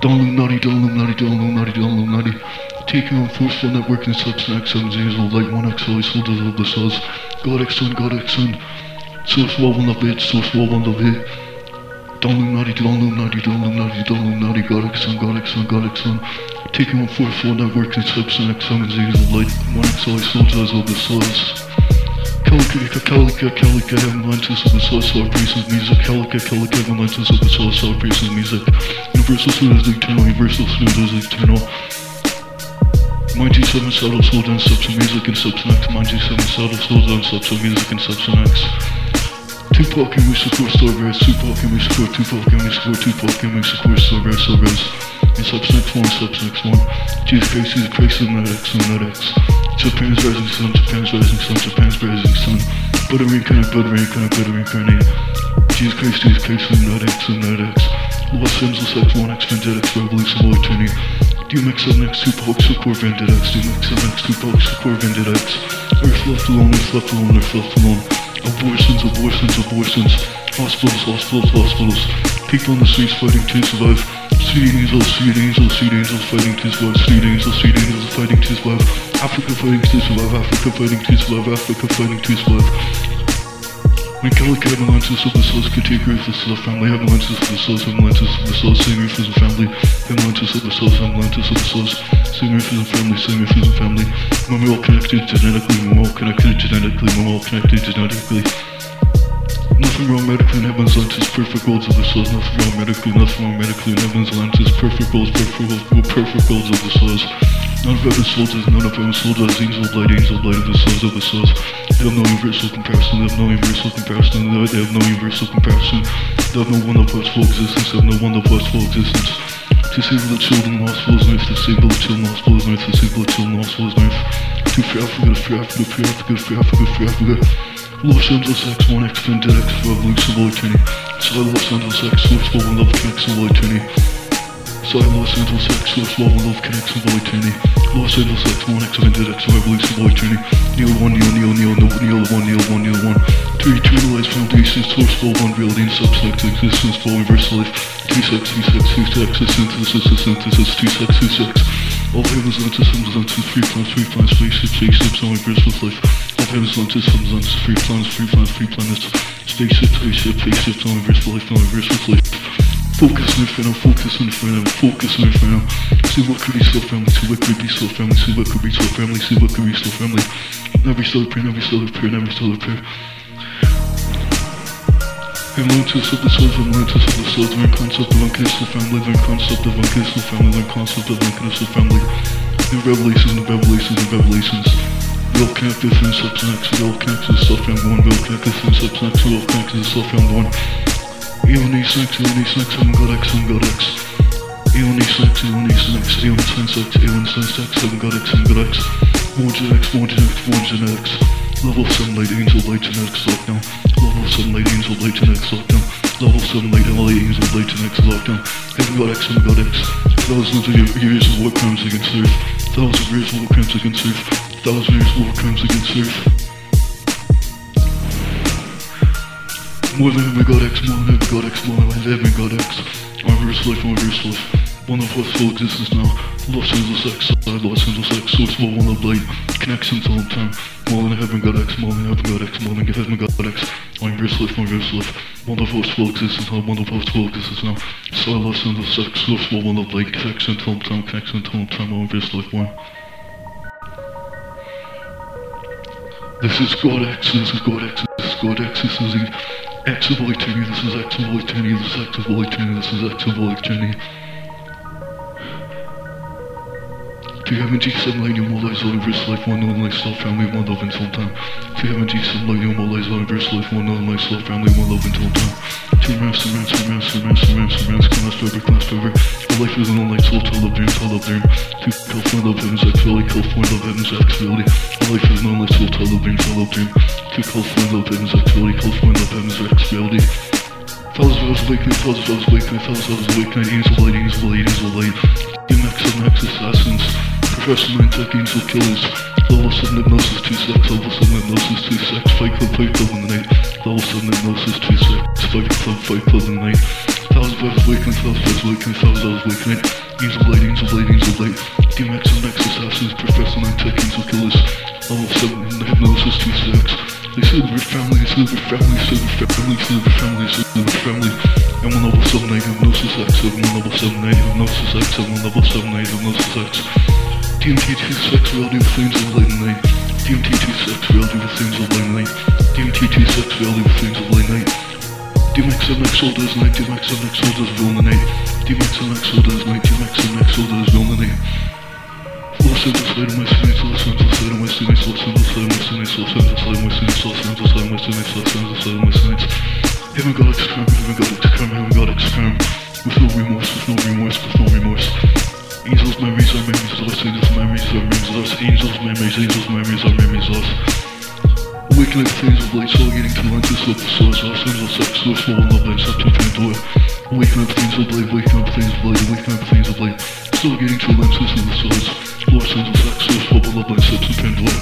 Don Illuminati, Don Illuminati, Don Illuminati, Don Illuminati. Taking on forceful network and substance X, 7 zeros, light 1 X, always soldiers of the source. God X Son, God X Son. Source wall on the bit, source wall on the bit. Don Illuminati, Don Illuminati, Don Illuminati, Don Illuminati, God X Son, God X Son, God X Son. Taking on forceful network and substance X, 7 zeros, light 1 X, always soldiers of the source. Calica, Calica, Calica, Avalanches of the Source, Our Pieces Music, Calica, Calica, Avalanches of the Source, Our Pieces Music, Universal Studios Eternal, Universal Studios Eternal, 97 Subtle Soul Dance, Subs Music and Subs Next, 97 Subtle Soul Dance, Subs Music and Subs Next. Tupac and we support Starburst, Tupac and we support, Tupac and we support, Tupac and we support Starburst, Starburst. And Subs Next 1, Subs Next 1. Jesus Christ, Jesus Christ, and that. Japan's rising sun, Japan's rising sun, Japan's rising sun. Butter incarnate, butter incarnate, butter incarnate. Jesus Christ, Jesus Christ, that X. Los Angeles X, 1X, Vendetta X, Revolution, Boy, Trinity. DMX X, Tupac, Support, Vendetta X, DMX X, Tupac, Support, Vendetta X. Earth left alone, Earth left alone, Earth left alone. Abortions, abortions, abortions. Hospitals, hospitals, hospitals. People on the streets fighting to survive. Sweet angels, sweet angels, sweet angels fighting to survive. Sweet angels, sweet angels fighting to survive. Africa fighting to survive. Africa fighting to survive. Africa fighting to survive. When Calico avalanches of the souls could take earth, this is a family. Avalanches of the souls, avalanches of the souls, sing earth as a family. Avalanches of the souls, avalanches of the souls, sing earth as a family, sing earth as a family. When we're all connected genetically, we're all connected genetically, we're all connected genetically. Nothing wrong medically in heaven's lenses, perfect goals of the souls. Nothing wrong medically, nothing wrong medically in heaven's lenses, perfect goals, perfect goals, perfect goals of the souls. None of heaven's soldiers, none of heaven's soldiers, angel blade, angel blade of the souls of the souls. They have no universal comparison, they have no universal comparison, they have no universal comparison. They have no one of us full existence, they have no one of us full existence. Disable the children, hospitals, and earth, disable the children, hospitals, and earth, disable the children, hospitals, and earth. To free Africa, free Africa, free Africa, free Africa, free Africa. Los Angeles X, 1X, Vendetta X, Revolution, Void Trinity. Side Los Angeles X, Source, Love, and Love, Connection, Void Trinity. Side Los Angeles X, Source, Love, and Love, Connection, Void Trinity. Los Angeles X, 1X, Vendetta X, Revolution, Void Trinity. Neil 1, Neil, Neil, Neil, Neil, Neil 1, Neil 1, Neil 1. Three eternalized foundations, source, full, one reality, and subsex, existence, full, reverse life. Two sex, two sex, two sex, a synthesis, a synthesis, two sex, two sex. All heavens, lenses, lenses, free planets, free planets, spaceships, spaceships, all reverse with life. Heavens, lenses, systems, lenses, free planets, free planets, free planets. Spaceship, spaceship, spaceships, all reverse with life, reverse with life. Focus on inferno, focus on inferno, focus on inferno. See what could be so family, see what could be so family, see what could be so family, see what could be so family. Every solar prayer, every solar prayer, every solar prayer. Atlantis of the souls, Atlantis of the souls, learn concept of unconditional family, learn concept of unconditional family, learn concept of unconditional family. In revelations, in revelations, in revelations. All connected through substance, connected to self found one, all connected through substance, connected to self found one. Eon E6, Eon E6, Heaven God X, Heaven God X. Eon E6, Eon E6, Eon Sense X, Eon Sense X, Heaven God X, Heaven God X. More Gen X, more Gen X, more Gen X. Level 7 light angel light genetics lockdown. Level 7 light angel light genetics lockdown. Level 7 light LA angel light genetics lockdown. Heaven God X, Heaven God X. Thousands of years of war crimes against Earth. Thousands of years of crimes against Earth. Thousands of years of crimes against Earth. More than heaven God X, more than God X, more than heaven God X. Our reverse life, our reverse life. One of us full existence now. Los Angeles X, Los sex, X, source flow on the blade, connections all the time. Molly, I haven't got X, Molly, I haven't got X, Molly, I haven't got X. I'm verse life, I'm verse life. One of us will exist now, one of us will exist now. So I lost in the sex, source flow on the blade, connection all the time, connection all the time, I'm verse life, one. This is God X, this is God X, this is God X, this is X of Light Journey, this is X of Light Journey, this is X of Light Journey, this is X of Light Journey. 357 light, you more lies, all universe, life, one, one, life, self, family, one, love, until time. seven light, you more lies, all universe, life, one, one, life, self, family, one, love, until time. Turn Two turn around, turn around, turn around, turn around, turn around, class forever, class forever. All life is an all night soul, tall up there, tall up there. To California, love, heaven's activity, California, love, heaven's activity. All life is an all night soul, tall up there, tall up there. To California, love, heaven's activity, California, love, heaven's activity. Fellas, fellas, awaken, fellas, fellas, awaken, fellas, fellas, awaken, angel light, angel light, angel light. DMX, MX, assassins assassins, professional and tech angel killers. Level 7 hypnosis, 2 sex, level 7 hypnosis, 2 sex, fight club, fight club in the night. Level 7 hypnosis, 2 sex, fight club, fight club in the night. Thousands Thousands of awakening, thousands of awakening, thousands of awakening. Angel light, angel light, angel light. DMX and assassins, Professor Nine Tech, angel killers. Level 7 in the hypnosis, two sex. They silver family, silver family, silver family, silver family, silver family. I'm on level 7 8 hypnosis X, I'm on level 7 8 hypnosis X, I'm on level 7 8 hypnosis X. DMT 2 sex, reality with angel light and night. DMT 2 sex, reality with angel light and night. DMT 2 sex, reality with angel light and night. DMX MX soldiers night, DMX MX soldiers villain night. DMX MX soldiers night, DMX MX soldiers villain night. Los Angeles, later my students, Los Angeles, later my students, Los Angeles, later my students, Los Angeles, later my students, Los Angeles, later my students, Los Angeles, later my students. Haven't got experiment, haven't got experiment, haven't got experiment. With no remorse, with no remorse, with no remorse. Angels' memories are memories lost, angels' memories are memories lost, angels' memories, angels' memories are memories lost. Awakening things of light, soul getting to the lenses of the source, Los Angeles, sex, source, full of love, and up to Pandora. Awakening up things of light, waking up things of light, awakening up things of light. Still getting to the lenses of the source, Los Angeles, sex, source, full of love, and up to Pandora.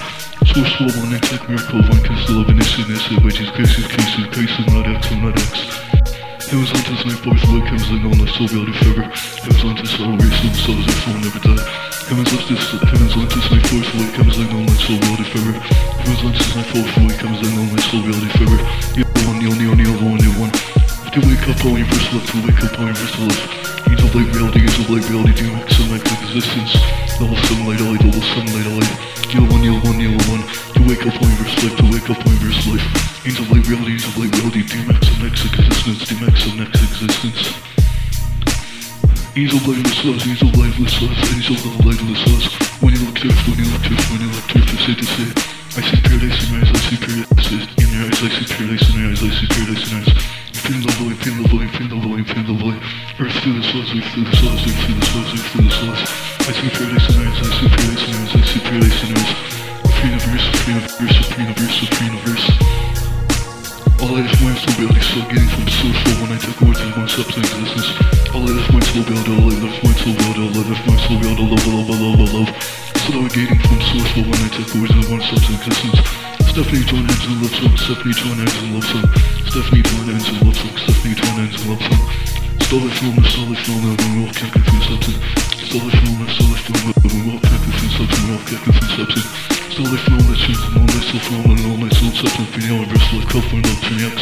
Source, full of one, tech, miracle, one can still have an issue, this, wages, cases, cases, cases, not X, I'm not X. Heavens on to my forth, look, heavens like on the soul reality forever. Heavens on to soul, race of souls, their soul never die. Heavens on to heavens on to my forth, look, heavens like on my soul reality forever. Heavens on to my forth, look, heavens like on my soul reality forever. You one, you only, only, only, only one. To wake up, all universe left, to wake up, all universe left. Angel light reality, light reality, and my existence. Level 7 light, light, level 7 light, light. Yield one, yield one, yield one. To wake up, all universe life, to wake up, all universe life. Light reality, light reality, and X existence, and X existence. Angel lightless us, angel lightless us, angel lightless us. When you look to when you look to when you look to to say to say. I see paradise in your eyes, I see paradise in your eyes, I see paradise in your eyes, I see paradise in your eyes. Feel the void, feel the void, feel the void, feel the source, we through the source, we through the source, we through the source. I see in your eyes, I see in your eyes, I see in your eyes. Free universe, free universe, free universe, free universe. All I just went so barely still getting from source flow when I took words as one substance existence. All I just went so barely, all I just went so barely, all I just went so barely, love, love, love, love, love. Still getting from source flow when I took words as one substance existence. Stephanie joined hands in love song, Stephanie joined hands in love song, Stephanie joined hands in love song, Stephanie joined hands in love song. Stole it from the solid film, and we're all can't confuse substance. Stole it from the solid film, and we're all can't confuse substance, we're all can't confuse substance. Still life from my tunes and all my soul from and all my soul substance for the universe like cup and up to X.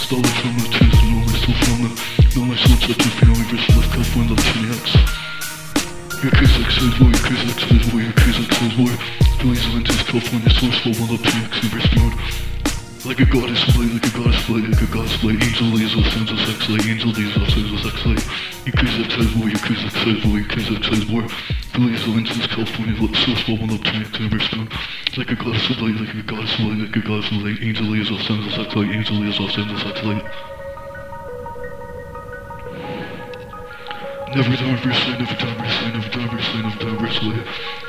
Still life from the tunes and all my soul from and all my soul substance for the universe like cup and up to case X says war, your case X says war, your case X says war. Billions of lenses, California source full one up to X universe beyond. Like a goddess blade, like a goddess blade, like a goddess blade. Angel lays Los Angeles X light, angel lays Los Angeles X light. Your case X says war, your case X says war, your case X says war. Billions of lenses, California source full one up to X universe beyond. Like a goddess of light, like a goddess of light, like a goddess of light. Angel lays Los Angeles X light, angel lays Los Angeles X light. Never done verse light, never done verse light, never done verse light, never done verse light.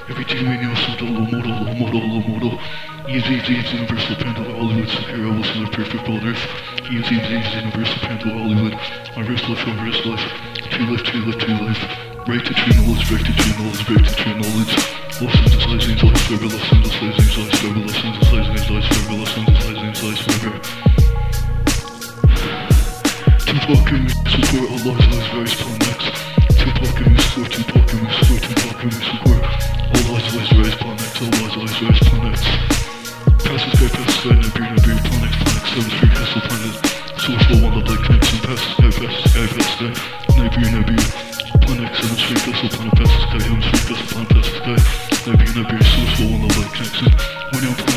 Every demon you also the low model, low model, low model. Easy, easy, easy, universal pandora, Hollywood, almost in the perfect earth. Easy, easy, easy, universal pandora, Hollywood. My wrist life, my wrist life. Two life, two life, two life. Break to true knowledge, break to true knowledge, break to true knowledge. Angeles, angel, life, forever, Angeles, angel, life, forever, Angeles, angel, life, forever, Angeles, angel, life, forever. Me support all lives, plan next. And Tupac and me support, Tupac and me support. All lives, lives, various plan next, all lives, lives, various plan next. Passes sky, passes sky, no beer, no beer, plan next, plan next, seven, three, castle, planet. Source flow, one love, like connection, passes sky, passes sky, passes sky. No beer, no beer. Plan next, seven, three, castle, planet, passes sky, heaven, three, castle, planet, passes sky. No beer, no beer, source flow, one connection. When you're on when you're on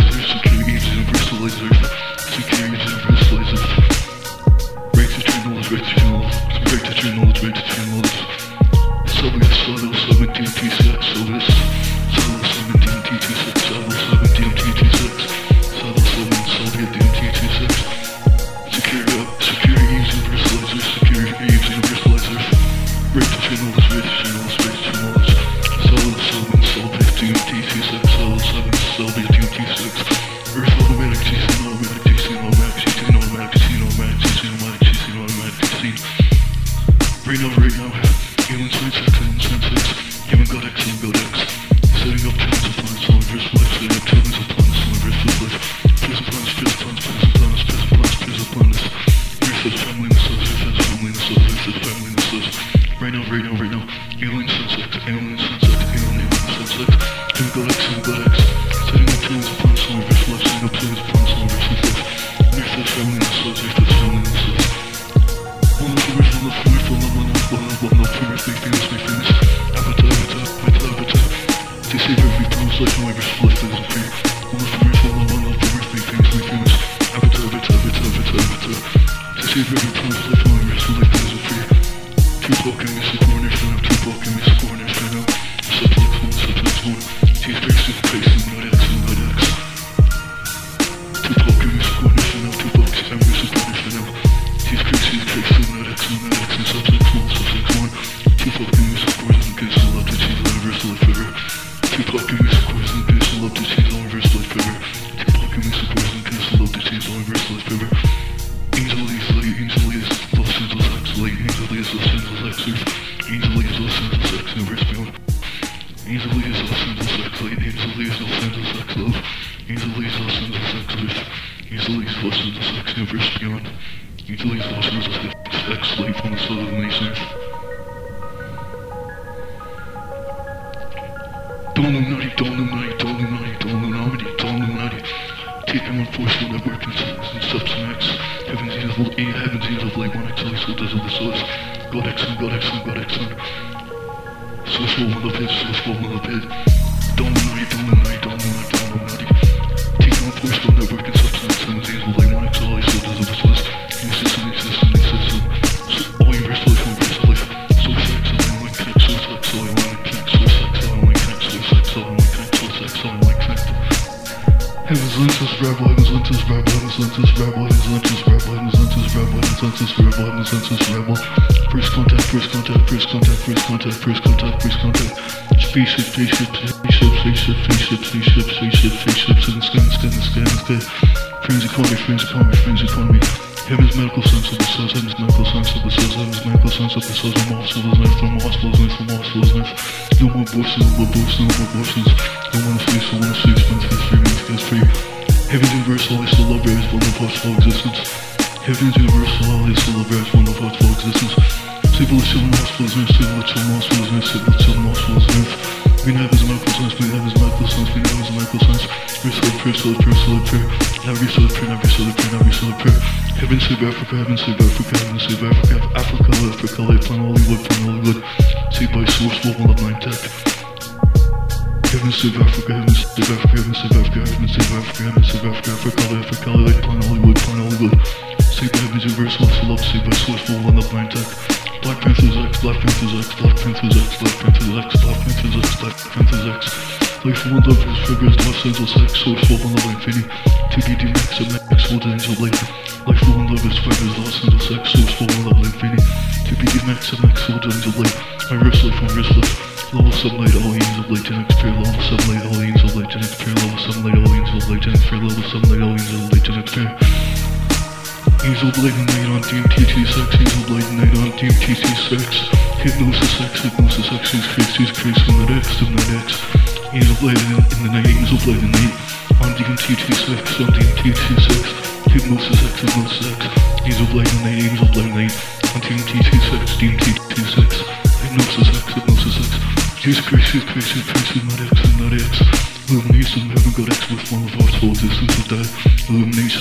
contains and substance Heaven's ears will E, heaven's of light, one X, I soldiers of the source. God X and God X and God X and. Source will one of the source will one of his. Dominate, dominate. first contact, first contact, first contact, first contact, first contact. Spaceships, spaceships, spaceships, spaceships, spaceships, spaceships, spaceships, in the sky, in the sky, in the sky, in the sky. Friends economy, friends economy, friends economy. Heaven's medical science of the cells, heaven's medical science of the cells, heaven's medical science of the cells, I'm hospitals, knife, I'm hospitals, knife, I'm hospitals, knife. No more abortions, no more abortions, no more abortions. No one escapes, no one escapes, no one escapes. haven't you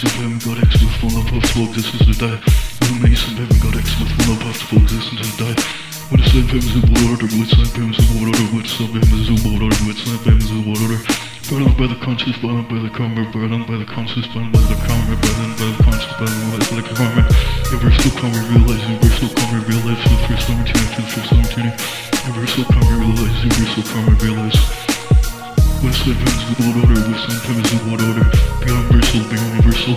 Illumination of heaven, God X with one of our soul existence to die. Illumination of heaven, God X with one of our soul existence to die. When the slave heavens in world order, with slave heavens in world order, with slave heavens in world order, with slave heavens in world order. Burn on by the conscious, burn on by the karma, burn on by the conscious, burn by the karma, burn on by the conscious, burn on by the karma. Universal karma, realize, universal karma, realize, for the first time returning, for the first time returning. Universal karma, realize, universal karma, realize. Winston hands with one order, Winston hands with one order. Be universal, be universal.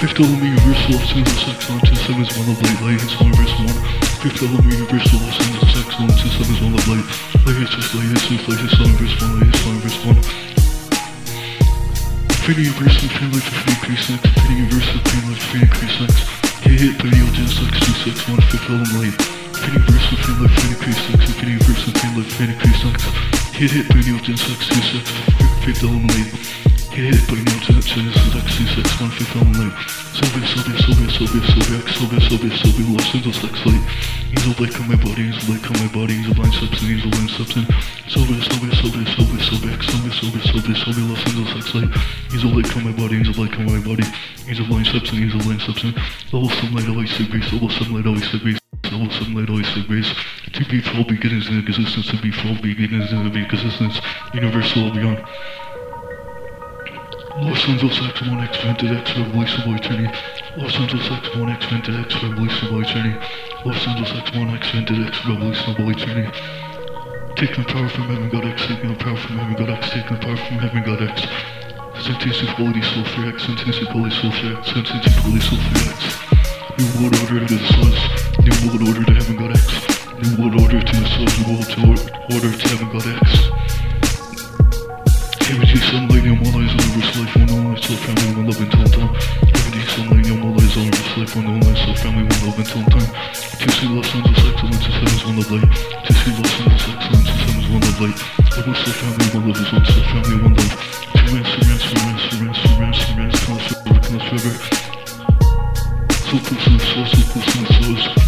Fifth element universal, sin is excellence, seven is one of light, light is one verse one. Fifth element universal, sin is excellence, seven is one of light. Light is just light, is just light, is one verse one, light is one verse one. Infinity universal, infinity life, infinity crease next. Infinity universe, infinity life, infinity crease next. Hit hit, video, gen, sex, two, sex, one, fifth element light. Infinity universal, infinity life, infinity crease next. Infinity universe, infinity life, infinity crease next. Hit hit, period, gen sex, two sex, fifth element light. Hit hit, period, gen sex, two sex, two sex, one, fifth element light. Soviet, Soviet, Soviet, Soviet, Soviet, Soviet, Soviet, Soviet, Los Angeles, sex light. Angel light on my body, angel light on my body, angel blind substance, angel blind substance. Soviet, Soviet, Soviet, Soviet, Soviet, Soviet, Soviet, Soviet, Soviet, Los Angeles, sex light. Angel light on my body, angel light on my body, angel blind substance, angel blind substance. Level sunlight, always sig base, level sunlight, always sig base. Level sunlight, sig base. To be for all beginnings in existence, to be for all beginnings in existence, universal beyond. Los Angeles X1 X Vented X Revelation by Trinity. Los Angeles X1 X Vented X Revelation by Trinity. Los Angeles X1 X Vented X Revelation by Trinity. Taking the power from heaven, God X, taking power from heaven, God X, taking power from heaven, God X. Sentence equality, soul for X, sentence equality, soul for X, sentence equality, soul for X. New world order to the stars, new world order to heaven, God X. New world order to the stars, new world to order to heaven, God X. Everyday sunlight, your mother is on reverse life, one only self family, one love until time. Everyday sunlight, your mother is on reverse life, one only self family, one love until time. To see Los Angeles excellence is heaven's one of light. To see Los Angeles excellence is heaven's one of light. One self family, one love is one self family, one love. To ransom, ransom, ransom, ransom, ransom, ransom, comes forever, comes forever. So close to the source, so close to the source. So close to G7, excellent substance, G7, excellent substance, G7, excellent substance. So close to the source, so close to the source. So close to G7, excellent substance, G7, excellent substance. G7, excellent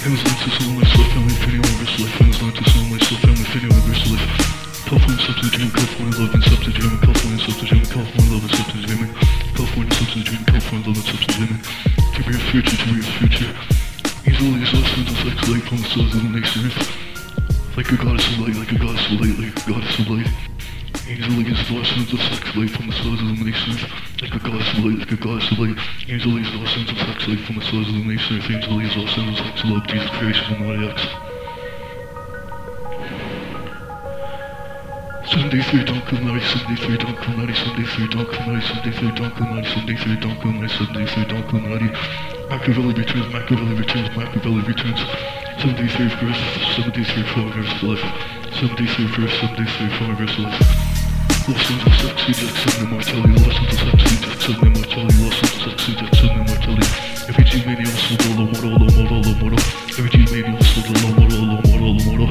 myself, family, infinity, universe, life, and it's not to sound myself, family, infinity, universe, life. California subs to the dream, California love and subs to California subs to California love and subs to California subs to California love and subs to. To be your future, to be your future. Easily as lessons of sex light from the stars of the nation earth. Like a goddess of light, like a goddess of light, like a goddess of light. Easily as lessons of sex light from the stars of the nation earth. Like a goddess of light, like a goddess of light. Easily as lessons sex light from the stars of the nation earth. Easily as lessons of sex love, Jesus Christ, and not X. 73 Dunkel, 90, 73 Dunkel, 90, 73 Dunkel, 90, 73 Dunkel, 90, 73 Dunkel, 90, 73 Dunkel, 90. Machiavelli returns, Machiavelli returns, Machiavelli returns. 73 verse, 73 verse life. 73 verse, 73 verse life. Lost in the sexy deck, send immortality, lost in the sexy deck, send immortality, lost the sexy deck, send immortality. Every G mania also the low model, low model. Every G mania also the low model, low model.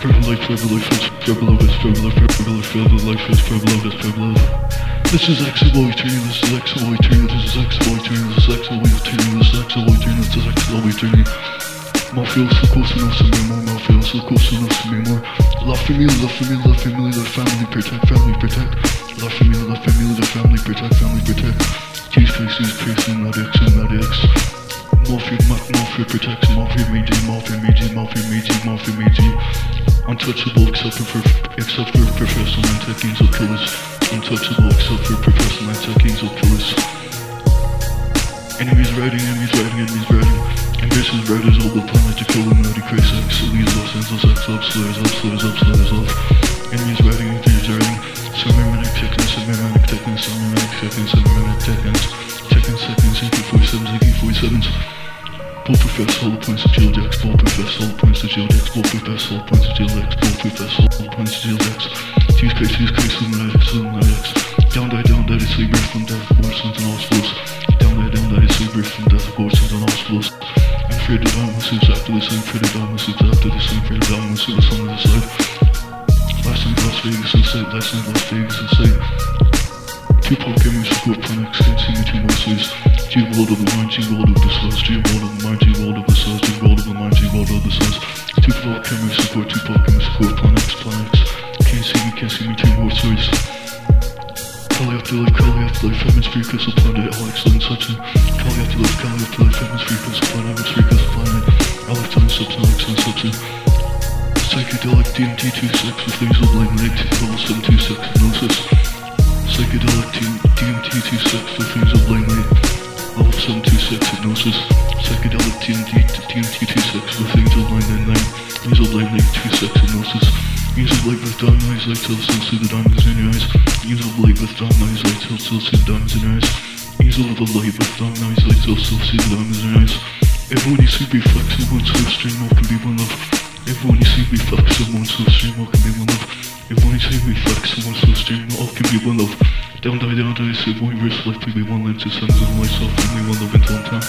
Forever life, forever life forever love is, forever love, forever life, forever life is, forever love is, forever. This is Eternity, this is Eternity, this is Eternity, this is Eternity, this is Eternity, this is XOY Eternity. More feels so close enough to me more, more feels so close enough to me more. For me, love for me, love family, protect, family, protect. Love for love family, love family, protect, family, protect. And not X, and not X. Morphe, Morphe protects, Morphe, Meiji, Morphe, Meiji, Morphe, Meiji, Morphe, Meiji. Untouchable except for, except for Professor Mantek, Angel Killers. Untouchable except for Professor Mantek, Angel Killers. Enemies riding, enemies riding, enemies riding. Ambitious riders all the planet to kill Illuminati, Christ X, Elise, Los Angeles, X, up, slayers, up, slayers, up, slayers, up. Enemies riding, enemies riding. Cybermanic Tekkens, Cybermanic Tekkens, Cybermanic Tekkens, Cybermanic Tekkens. Tekken seconds, AK-47s, AK-47s. Bull profess, all the points to jail decks, bull profess, all the points to jail decks, bull profess, all the points to jail decks, bull profess, all the points to jail decks. Use case, use case, Illuminati X, Illuminati X. Down die, down die, it's sleep from death, abortions and all sports. Down die, down die, it's sleep from death, abortions and all sports. I'm afraid that I'm suits after this, I'm afraid that I'm suits after this, I'm afraid that I'm suits on the side. Last night Las Vegas in sight, last night Las Vegas in sight. Two Pokemon support Planex, can't see me two more sleeves. G world of the mind, G world of the stars, G world of the mind, G world of the stars, G world of the mind, G world of the stars. Two Pokemon support, two Pokemon support Planex, Planex. Can't see me, can't see me two more sleeves. Kali Afterlife, Kali Afterlife, Feminist Free Crystal Planet, Alex Lynn Sutton. Kali Afterlife, Kali Afterlife, Feminist Free Crystal Planet, Feminist Free Crystal Planet. Alex Lynn Sutton. Psychedelic DMT 26 with Hazel Blade level 726 hypnosis. Psychedelic DMT 26 with Hazel Blade Nick, level 726 hypnosis. Psychedelic DMT DMT 26 with Hazel Blade Night, Hazel Blade Nick 26 hypnosis. Use a blade with dawn eyes light till still see the diamonds in your eyes. Use a blade with dawn eyes light till still see the diamonds in your eyes. Use a little light with dawn eyes light till still see the diamonds in your eyes. You see be flexible, so stream all can be one love. Everyone you see be flexible, so stream all can be one love. Everyone you see be flexible, so stream all can be one love. Down die, down die, save one verse life, we be one lens, the and lights off, only one love until the time.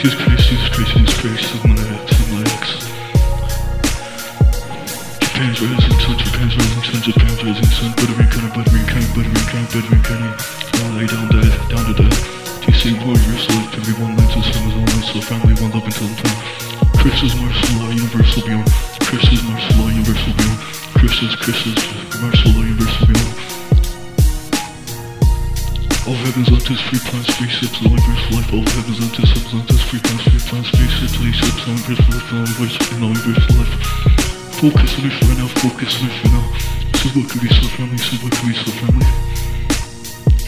Jesus Christ, Jesus Christ, Jesus Christ, Sigma X, Sigma X. Japan's rising sun, Japan's rising sun, Japan's rising sun, buttering kind of buttering kind, buttering kind, buttering kind. Down lay down dead, down to death. TC warriors life, everyone lives, the sun is all night, so family one love until the time. Chris is martial law, universal beyond. Chris is martial law, universal beyond. Chris is, Chris is martial law, universal beyond. All heavens unto free plans, free ships, all universe life, all heavens unto subs unto free plans, free plans, free ships, free ships, all universe life, all universe, and all universe life. Focus on it for now, focus on it for now. Could be so friendly.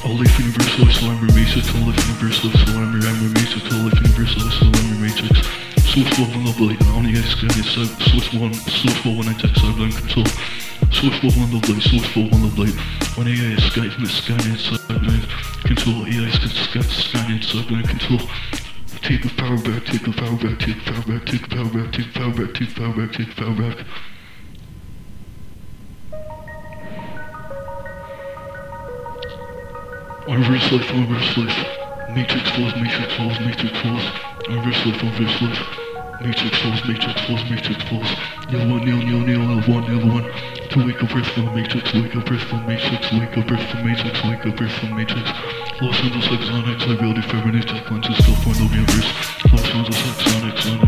All life universal life, so I'm your matrix, all life universal life, so I'm your, I'm your matrix, all life universal so I'm your matrix. Source 1 one love light, on the X scan is source 1, source 4 one I text, I blind control. Source 4 one love light, source 4 one love light. One AI is sky, scan inside blind control, AI is scan, inside blind control. Take the power back, take the power back, take the power back, take the power back, take the power back, take the power back, take the power back. Reverse life, reverse life. Matrix falls, matrix falls, matrix falls. I wrist lift, I wrist lift. Matrix falls, matrix falls, matrix falls. Nail one, nail, nail, nail, nail one, nail one. To wake up, wrist from matrix, wake up, wrist from matrix, wake up, wrist from matrix, wake up, wrist from matrix. Los Angeles, like Sonics, I reality, fabric, tech lenses, still for no universe. Los Angeles, like Sonics, Sonics.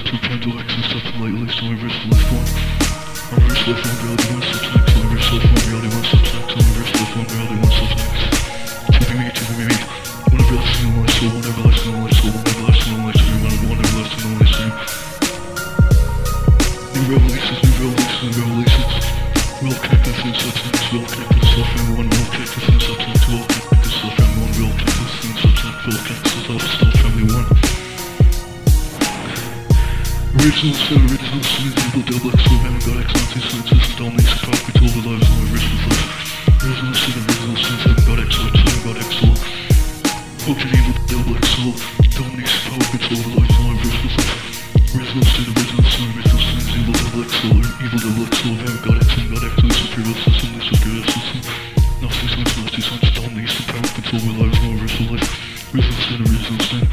substitute pendulums and stuff lightly, so I risk life form. I risk life form, reality one substance, I risk life form, reality one substance, I risk life form, reality one substance. Tipping me, tipping me, whenever I see no light, so whenever I see no light, so whenever I see no light, so whenever I see no light, so New revelations, new revelations, new revelations. Real cactus and substance, real cactus, suffering one, real cactus and substance. Original set, original sin, evil dead like so many backs, anti-scientists, domination, concrete, all the lives, only rich with us. Original sin, original sin, heaven got exiled, heaven got exiled. Fucking evil dead like so, domination, concrete, all the lives, only rich with us. Original sin, original sin, original sin, evil dead like evil dead like so, heaven got exiled, got exiled, superior system, this superior system. Nothing sense, nothing sense, domination, concrete, all the lives, with us. Original sin, original sin.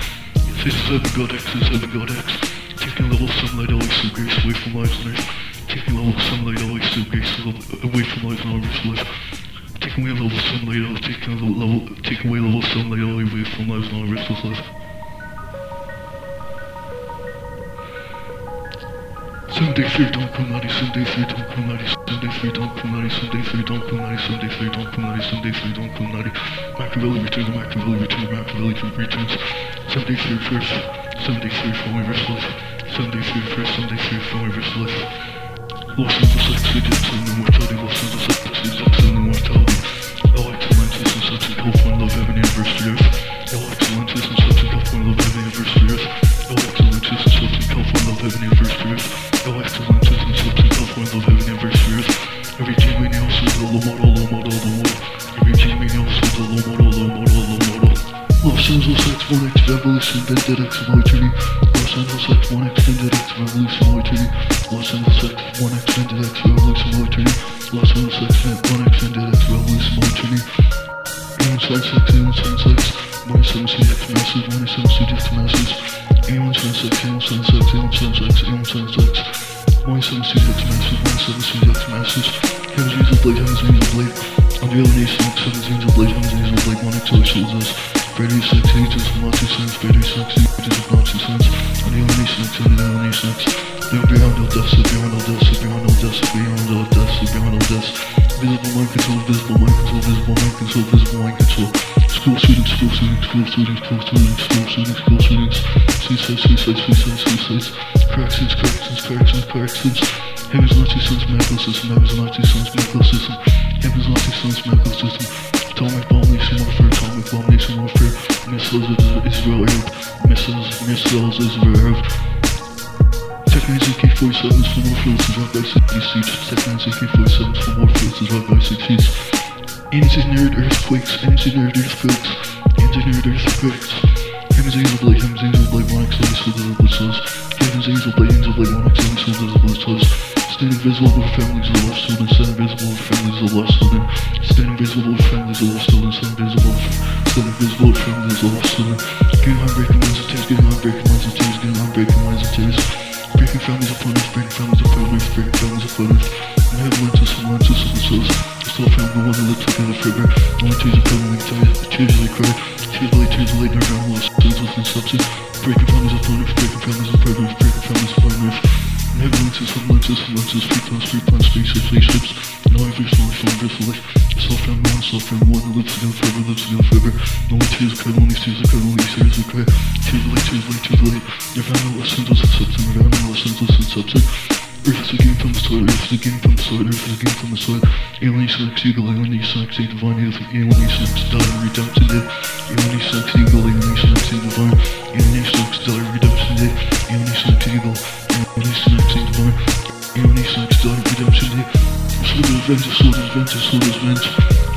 It's heaven got exiled, heaven got Sunday freedom Kumari Sunday come, Kumari Sunday freedom Kumari Sunday freedom Kumari Sunday freedom Kumari Sunday come, Kumari Machiavelli returns Machiavelli returns Machiavelli returns Sunday free first Sunday free forever's life Sunday free first Sunday free forever's life Los Angeles accidents and immortality Los Angeles accidents and immortality LA Atlantis and Southern California love heaven anniversary earth LA Atlantis and Southern California love heaven anniversary earth vendetta to my journey. Los Angeles like 20. 96 Deu beyond the dust, beyond the dust, beyond the dust, beyond the dust, beyond the dust Visible mind control, visible mind control, visible mind control, visible mind control School students, school students, school students, school students, school students, school students Suicides, suicides, suicides, suicides Corrections, corrections, corrections, corrections Heaven's Nazi Sons medical system, Heaven's Nazi Sons medical system Heaven's Nazi Sons medical system Atomic bomb nation warfare, atomic bomb nation warfare Missiles is, missiles, missiles Segments aqui foi salas from all floors is right by 60 seats. Segments aqui foi salas from all floors is right by 60 seats. Engineered earthquakes, engineered earthquakes Engineered earthquakes. Him is angel blade, him is one x so one x so Stand invisible with families of left students, stand invisible with families of left students Stand invisible with families of left students, stand invisible with families of left Get on breaking lines of tears, get on breaking lines of tears, get on breaking lines of tears. Breaking families upon earth, breaking families upon earth, breaking families upon. And I have learned to some, learned to some souls. Still found the one that lives together forever. Only tears are coming, tears, tears like cry. Tears late, tears late, ground lost, senseless and substance. Breaking families upon earth, breaking families upon earth, breaking families upon earth. Ambulances, ambulances, ambulances, three plans, three plans, three six, three slips. No every story, so I'm. Suffering one, suffering one, it again forever, lives again forever. No one tears the cry, no tears cry, no one tears the cry. Tears the light, tears the light, tears the light. Nirvana lessons, lessons, substance, Nirvana lessons, lessons, substance. Earth is a game from the start, Earth is a game from the start, Earth is a game from the start. Alien sex, eagle, alien sex, a divine, alien sex, die, redemption day. Alien sex, eagle, alien sex, a divine, alien sex, die, redemption day. Alien sex, eagle die, redemption day. Sword is venge, sword is venge, sword is venge.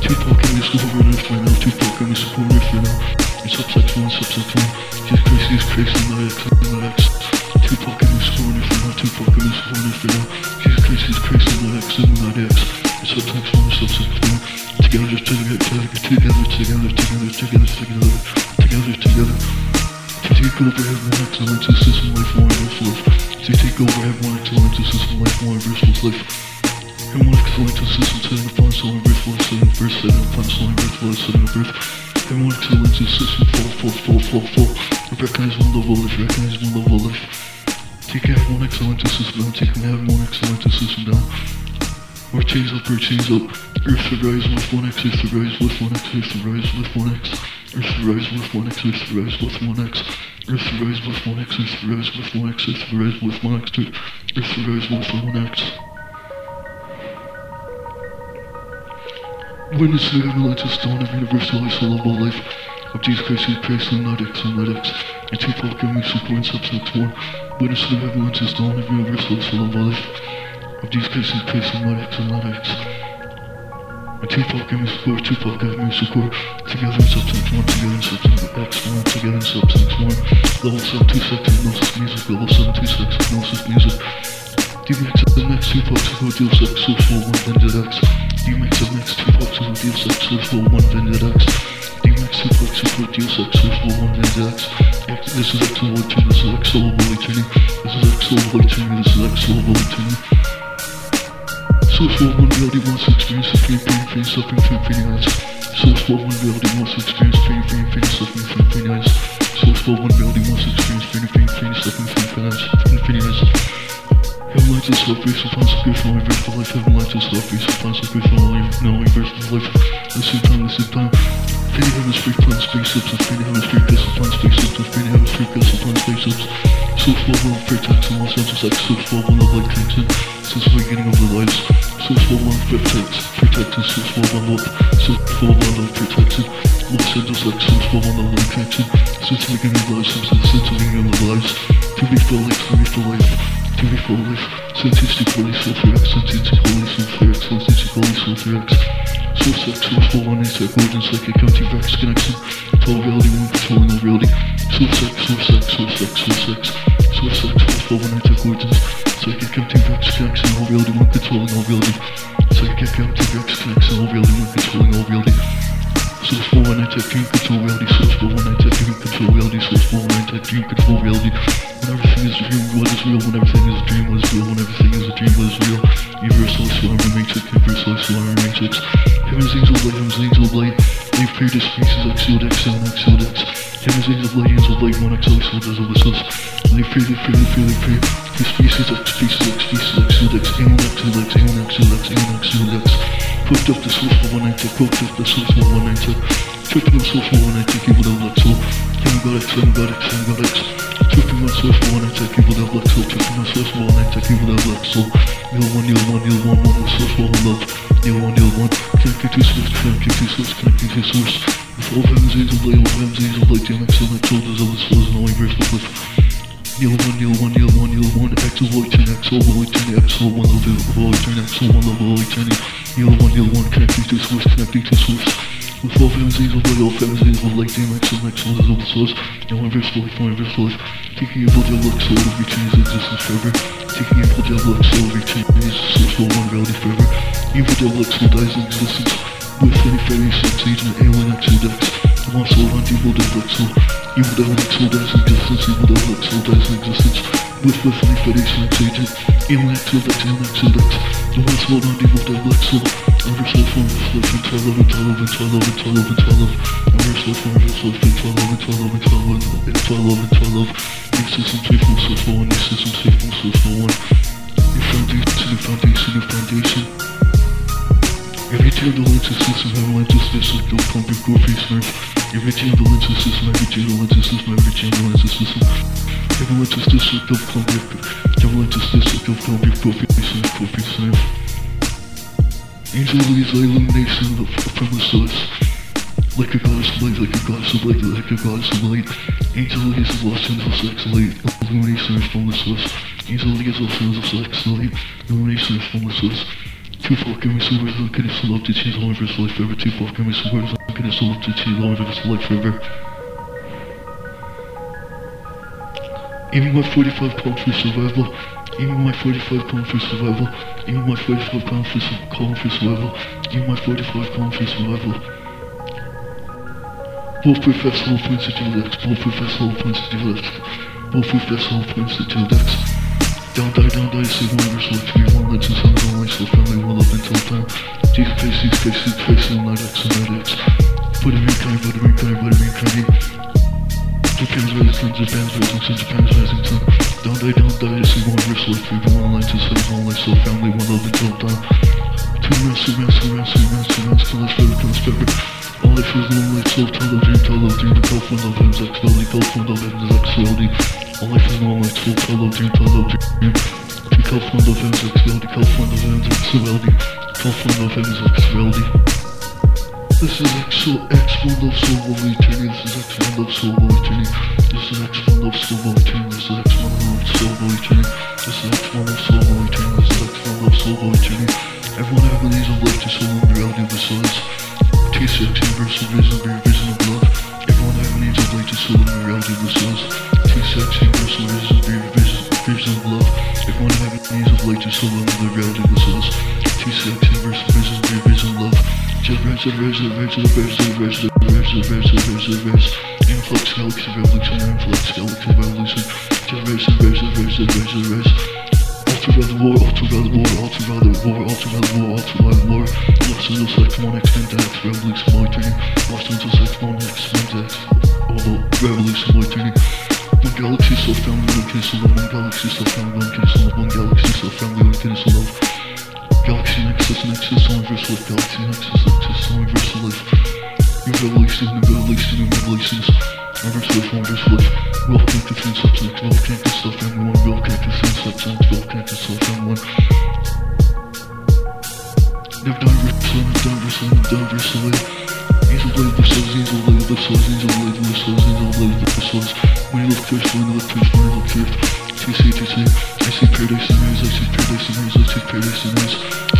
Tupac and me school over Earth right now, Tupac and me support Earth right now. It's one, subsex one. Jesus Christ, Jesus Christ, and my X, and my X. Tupac support Earth right now, Tupac support Earth right now. Christ, Jesus Christ, and my X, and my X. It's subsex one, subsex one. Together, together, together, together, together, together, together, together, together, together. To take over heaven, excellence, system, life, one, verse, life. To take over heaven, excellence, system, life, one, verse, life. And one excellent system, setting upon and birth, life, setting birth, setting upon and birth, life, setting birth. And one excellent system, fall, fall, fall, fall, fall. Recognize one level life, recognize one level life. Take heaven, one excellent system down, take heaven, one excellent system down. Or chains up, or chains up. Earth survives with 1x, Earth survives with 1x, Earth survives with 1x. Earth survives with 1x, Earth survives with 1x. Earth survives with 1x, Earth survives with 1x, Earth survives with 1x, Earth survives with 1x. Witness the ever-latest dawn of universal isolable life of Jesus Christ who prays and not X and not X and two folk giving support substance war. Witness the ever-latest dawn of universal isolable life of Jesus Christ who prays and not X and not X. My two fucking moves floor, two fucking moves to core. Together in substance one, together in substance X1, together in substance one. Level 7, 2, 6, hypnosis music. Level 7, 2, 6, hypnosis music. DMX, MX, 2 fucks, go deal sex, source 4, 1, vended X. DMX, MX, 2 fucks, go deal sex, source 4, 1, vended X. DMX, 2 fucks, go deal sex, source 4, 1, vended X. This is X, level 2, this is X, level 2, this is X, level 2, this is X, level 2, Source for one reality wants to experience the pain, pain, pain, suffering, pain, pain, eyes. Source for one reality wants to experience pain, pain, pain, suffering, pain, pain, eyes. Source for one reality wants to experience pain, pain, pain, suffering, pain, pain, eyes. Pain, pain, eyes. Heaven lights up, grace upon sacrifice, no reverse for life. Heaven lights us up, grace upon sacrifice, no life, no reverse for life. At the same time, at the same time. Feeling having freak plans, spaceships, and feeling having freak discipline, spaceships, and feeling having freak discipline, spaceships. Source level and free tanks and Los Angeles X, source level and light tanks in, since the beginning of their lives. Source level and grip tanks, free tanks free tanks in, Los Angeles light tanks in, since the beginning of lives, since the beginning of lives. To be for life, to be for life. For life, police for 3 police for police for X. Slow sex, slow small on insect, moving a county rex connection. Tell reality, one controlling all reality. Slow sex, slow sex, slow sex, slow sex. Slow sex, slow small on insect, origins. Psychic empty rex connection, all reality, one controlling all reality. Psychic empty rex connection, all reality, one controlling all reality. Source 4 and I type control reality Source 4 and I type dream control reality Source 4 and I type dream control reality When everything is dream, what is real? When everything is a dream, what is real? When everything is a dream, what is real? Universal, solar, matrix, universal, solar, matrix Heaven's angels of light, heaven's of light. Leave previous faces, exiled, exiled, exiled, exiled. Heaven's of light, angels of light, one exiled, exiled, as always us. Leave free, leave free, leave free, leave free. His faces, X, faces, X, faces, exiled, X, alien, exiled, X, exiled, X, exiled, X. Cooked up the soul for one night, cooked up the soul for one night, tripping on soul for one night, evil it black soul. King God X, King God X, X. Soul for one night, evil it black soul. Tripping on soul for one night, evil it black soul. New one, new one, new one, one with source, one love. New one, new one. Thank you to source, thank you to source, thank you to source. With all heaven's angels, lay all heaven's angels, like damn excellent shoulders of his flows, knowing verse with lift. New one, new one, new one, new one. X is like 10, X is like 10, X is one love, love, like 10, X is one love, like 10. New one, new one. Connect you to source, connect you to source. With all famous angels, like all famous angels, like damn excellent excellence of the source. Now I'm verse life, now I'm verse life. Taking evil, deal, like soul, every change existence forever. Taking evil devil accelerate to existence will run reality forever. Evil devil excel dies in existence with any fairy sense agent alien accidents. Once all on evil devil excel. Even though until that's in existence, even though until that's in existence With the free federation tainted Alien till that, alien till that No one's hold on, even though that's so I'm yourself on reflection, tell love and tell love and tell love and tell love and tell love I'm yourself on reflection, tell love and tell love and tell love and tell love and tell love Make system safe from self no one, make system safe from self no one New foundation, new foundation, new foundation if you tell the lenses, this is how lenses, this is the pump your core face nerve. If you tell the lenses, this is my video lenses, this is my video lenses, this is Every lenses, this is the pump your Every lenses, this is the pump your core face nerve, core face nerve. Angel leaves illumination from the source. Like a goddess of light, like a goddess of light, like a goddess of light. Angel leaves of Los Angeles sex light, illumination from the source. Angel leaves of Los Angeles sex light, illumination from the source two four, give me some words, I'm getting some love to cheese, long verse life forever. Two four, give me some words, I'm getting some love to cheese, long verse life forever. Even my 45 pound for survival. Even my 45 pound for survival. Even my 45 pound for, su for survival. Even my 45 pound for survival. Bulletproof vessel points to two legs. Bulletproof vessel points to two legs. Bulletproof vessel points to two legs. Don't die, don't die, sleep my verse, live your one legend, sound don't waste, soul family, one love until time. Deep face, deep face, deep face, and night X and night put it every time, but every time, but every time. Japan's rising, Japan's rising, sun, Japan's rising, sun. Don't die, don't die, sleep my verse, live your one legend, sound don't waste, soul family, one love until time. Two rounds, two rounds, two rounds, two rounds, two rounds, kill us forever, kill us forever. All life is one life, so tell the dream, tell the dream, the telephone of MZX, belly, telephone of MZX, slowly. All I can know, follow This is X of eternity, this is X one of soul eternity, this is X one of soul eternity, this is X one of soul eternity, this is X one of soul eternity, this is X one of soul eternity. Everyone I believes in life to soul and reality besides. T6 universal reason, be reason of love. Everyone I believes in life to soul and reality besides the souls. T6, universal vision, very vision, vision of love. Have needs of light to soul and the reality of the. T6, universal vision, very vision of love. Just rise, rise, rise, rise, rise, rise, rise, rise, rise. Influx, galaxy, revolution, influx, galaxy, revolution. Just rise, rise, rise, rise, rise. All throughout the war, all throughout the war, all throughout the war, all throughout the war, all throughout the war. Los Angeles X, 1X, Pentax, Revolution, Military. Los Angeles X, 1X, Pentax, all the Revolution, Military. One galaxy, so family, one kiss, love. One galaxy, so family, one kiss, love. One galaxy, so family, one kiss, love. Galaxy Nexus, Nexus, Universal Life, Galaxy Nexus, Nexus, Universal Life. New revelation, new revelation, new revelations. Universal Life, Universal Life. Well connected to substance, well connected stuff, everyone. Well connected to substance, well connected stuff, everyone. Never done wrestling, never done wrestling, never done wrestling. You believe the souls, you believe the souls, you believe the souls, you believe the souls. When you look first, when you look first, when you look first. TC, TC, I see paradise in mirrors, I see paradise in mirrors, I see paradise in mirrors.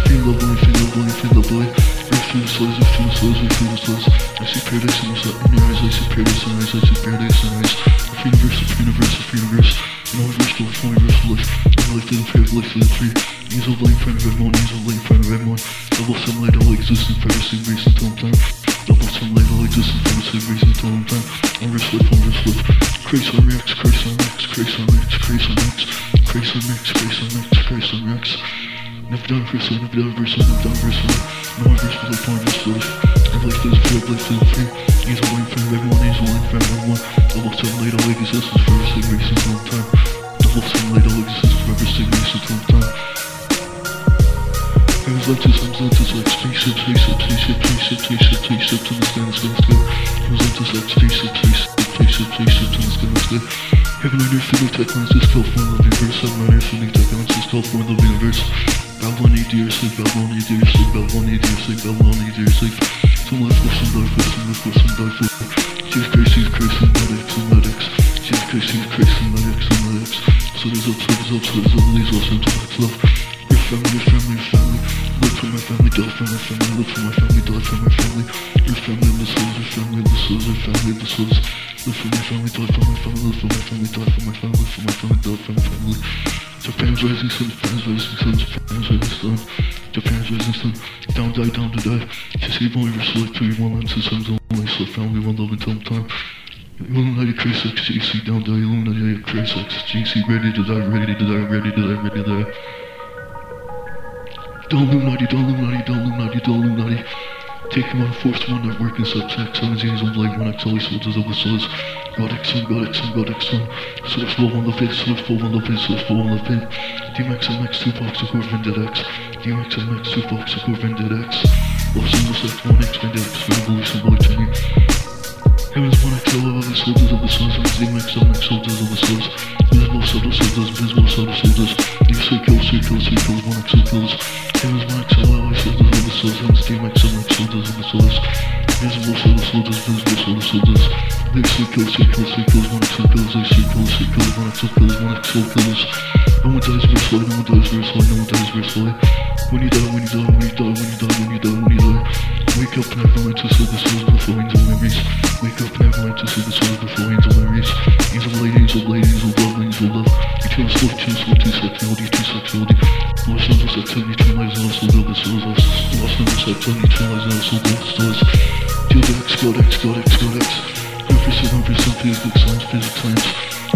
Feel the blind, feel the blind, feel the blind. We feel the souls, we feel the souls, we feel the souls. I see paradise in mirrors, I see paradise in mirrors, I see paradise in mirrors. Of universe, of universe, of universe. An universal life, an universal life. Life the pair, life to the three. Knees light in everyone, knees light of everyone. Double simulator, like existence, Pharisee, grace. But some label exists for the same reason till I'm done I'm wristlet, I'm Rex, Crace Rex, Crace Rex, Crace Rex Crace Rex, Crace Rex, Crace Rex Never done a never done a never done a wristlet No, I wristlet, I'm wristlet I've left this free, I've left this free. He's a lame friend, everyone, he's a lame friend, everyone I lost him late, all existence for the same reason till I'm I lost him late, all existence for the same reason till I'm like this, left his, hands left his, like spaceships, spaceships, spaceships, spaceships, spaceships Frequencies flow from the universe, I'm running from the frequencies flow from the universe. Babylon, eat your sleep, Babylon, eat your sleep, Babylon, eat your sleep, Babylon, eat your sleep. Some life force, some life force, some life force. Godexon, isso dos agressores. Godexon, Godexon, Godexon. Source flow on the face, source flow on the face, source flow on the face. and MX, 2 Fox, Accord, Vended X. and MX, 2 Fox, Accord, Vended X. Los Angeles X, 1X, Vended X, Revolution, Boy, Jenny. Heavens wanna kill all the soldiers of the sons of the make some make soldiers of the sons. There's no soldiers, soldiers, there's no soldiers, soldiers. You say kill, say kill, say kill, wanna kill killers. Heavens wanna kill all the soldiers of the sons of the make some make soldiers of the sons. There's no soldiers, soldiers, there's no soldiers, soldiers. They say kill, say kill, say kill, wanna kill killers. They say kill, say kill, wanna kill killers, wanna kill killers. No one dies gracefully, no one dies gracefully, no one dies gracefully. When you die, when you die, when you die, when you die, when you die, when you die. Wake up and everyone to see the souls before angel memories. Wake up and everyone to see the souls before angel memories. Angel lady, angel lady, angel love, angel love. You feel Eternal slow, eternal slow, two sexuality, two sexuality. Lost in this activity, eternalize and also build the souls off. Lost in this activity, eternalize and also build the stars. Deal the X, God X, God X, God X. Every single, every single physical science, physical science.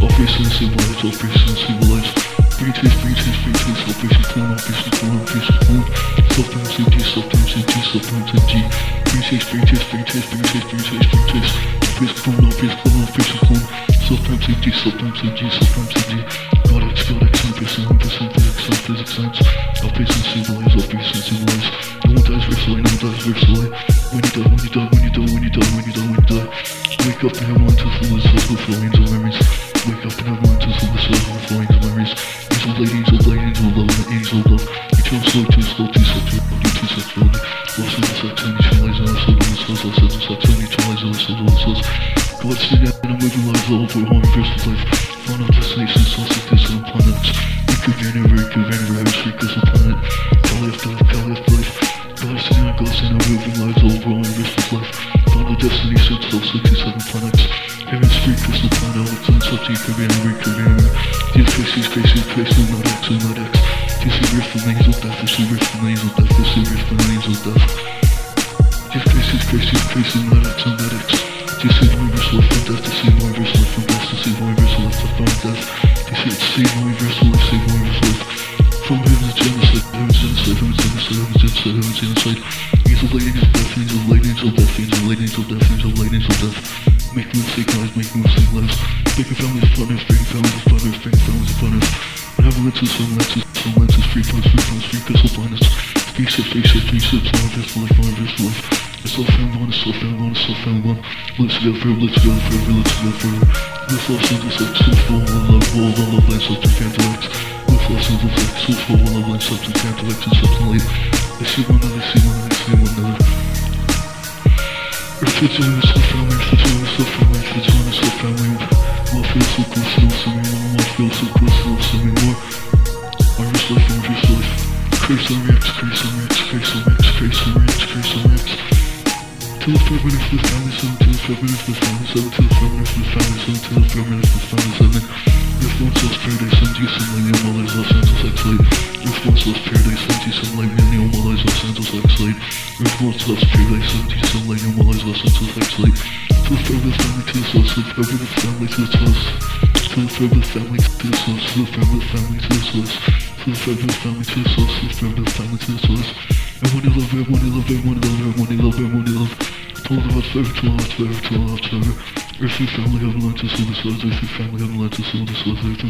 All free sense, single life, all free sense, single life. Bitches, bitches, bitches, oh bitches, turn on, bitches, turn on, bitches, turn on. Sometimes in G, sometimes in G, sometimes in G. Bitches, bitches, bitches, bitches, bitches, bitches. Bitches, turn on, bitches, turn on, bitches, turn on. Sometimes in G, sometimes in G, sometimes in G.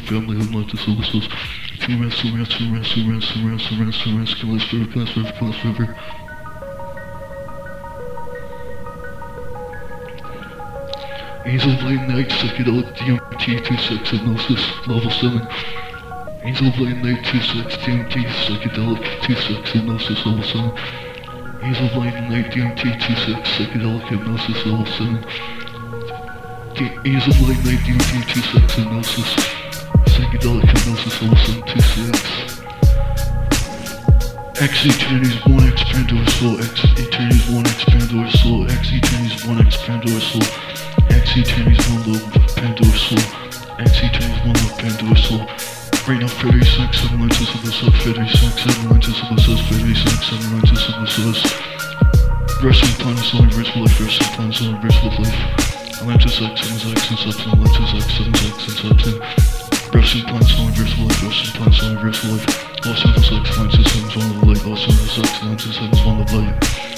two rats, two rats, two rats, two rats, two rats. Kill us forever, kill us forever, kill us forever. Angel Blade Night, psychedelic DMT, 2 sex hypnosis, level 7. Angel Blade Night, 2 sex DMT, psychedelic, 2 sex hypnosis, level 7. Angel Blade Night, DMT, 2 sex psychedelic hypnosis, level 7. D- Angel Blade Night, DMT, 2 sex hypnosis, psychedelic hypnosis, level 7, 2 sex. X eternities, 1 X Pandora soul, X eternities, 1 X Pandora soul, X eternities, 1 X Pandora soul. X eternities, 1 love, Pandora soul. X eternities, 1 love, Pandora soul. Right now, sex, 7 lenses of the Freddy sex, 7 lenses of the Freddy sex, 7 lenses of the. Wrestling planets, all universal life, planets, all universal life. X, 7 X, and substance, Atlantis X, 7 X, and substance. Wrestling planets, all universal life, wrestling planets, all universal life. Los Angeles Atlantis, 7 one of the light, Los Angeles Atlantis, 7 one of the light.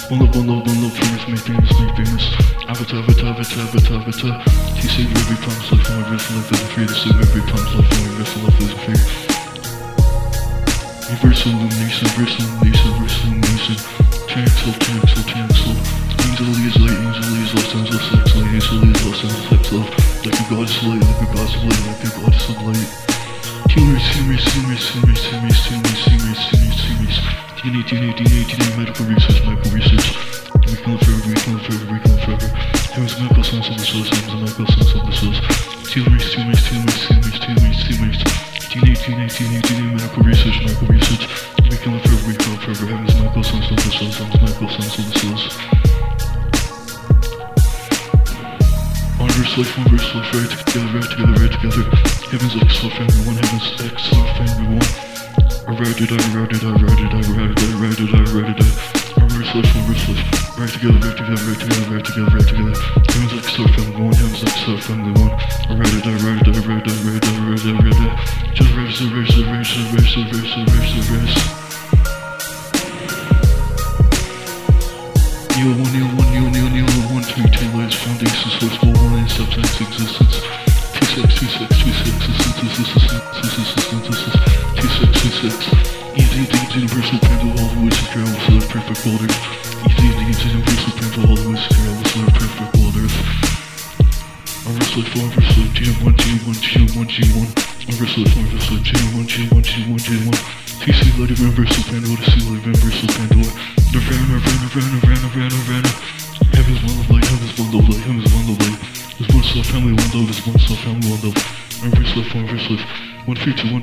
One love, one love, one love, famous, make famous, make famous. Avatar, avatar, avatar, avatar, avatar. He saved every promise life, one universal life, there's a fear. To save every promise life, one universal life, there's a fear. Universal illumination, universal illumination, universal illumination. Cancel, cancel, cancel. Angel is light, angel is Los Angeles X, light, angel is Los Angeles X, love. Like a goddess light, like a goddess of light, like a goddess of light. Humorous, humorous, humorous, humorous, humorous, humorous, humorous, humorous, humorous. DNA, DNA, DNA, DNA, medical research, medical research. We can live forever, we can live forever, we can live forever. Here's medical science of the source, here's the medical science of the source. Humorous, humorous, humorous, humorous, humorous, humorous. DNA, DNA, DNA, DNA, medical research, medical research. We can live forever, we can live forever. Heaven's medical science of the source, heaven's medical science of the source. One verse life, one verse life, right together, right together, right together. Heaven's X, soul family one, heaven's X, soul family one. I ride it, I ride it, I ride it, I ride it, I ride it, I ride it, I verse life, one verse life, right together, right together, right together, right together, right together. Heaven's X, soul family one, heaven's X, soul family one. I ride it, I ride it, I ride it, I ride it, I ride it, I ride it. Just race, race, race, race, race, race, race, race. You one, you one, you one, you one, you one, one, three, ten layers, foundation, source, more one, and substance, existence. T-sex, T-sex, T-sex, T-sex, T-sex, Easy to get universal pendle, all the ways to grow with the perfect world earth. Easy to get universal pendle, all the ways to grow with the perfect world earth. I'm wrestling for, I'm wrestling, G1, G1, G1, G1. I'm wrestling for, I'm wrestling, G1, G1, G1, G1. TC, let it reverse, the pendle to see what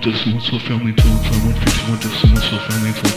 this, one so family too. Time one fifty one this, one so family too.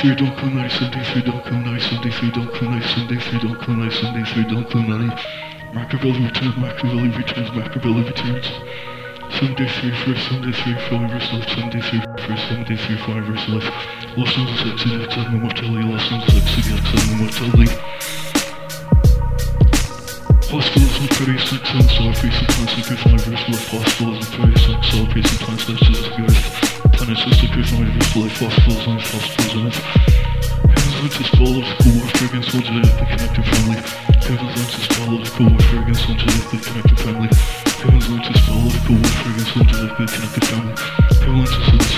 freedom come alive, Sunday freedom come alive, Sunday freedom come alive, Sunday freedom come alive, Sunday freedom come alive. Machiavelli returns, Machiavelli returns, Machiavelli returns. Sunday three first, Sunday three forever left, Sunday three first, Sunday three forever left. Lost on the sex and exile immortality, lost on the sex and exile immortality. Hospitals and prairies, sex and celebrates and plants and griffin, reverse left. Hospitals and prairies, sex, celebrates and plants left to the earth. It's just a fast fast in it. Heavens of cool warfare against one today, the connected family. Heavens with of cool warfare against one today, the connected family. Heavens with of cool warfare against one today, the connected family. Heavens with this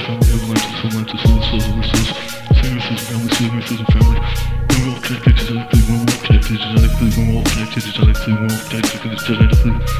family, heavens with this Atlantis, all the souls of our souls. Singer from family, singer from family. We're all connected genetically, we're all connected genetically, we're all connected genetically, we're all connected genetically.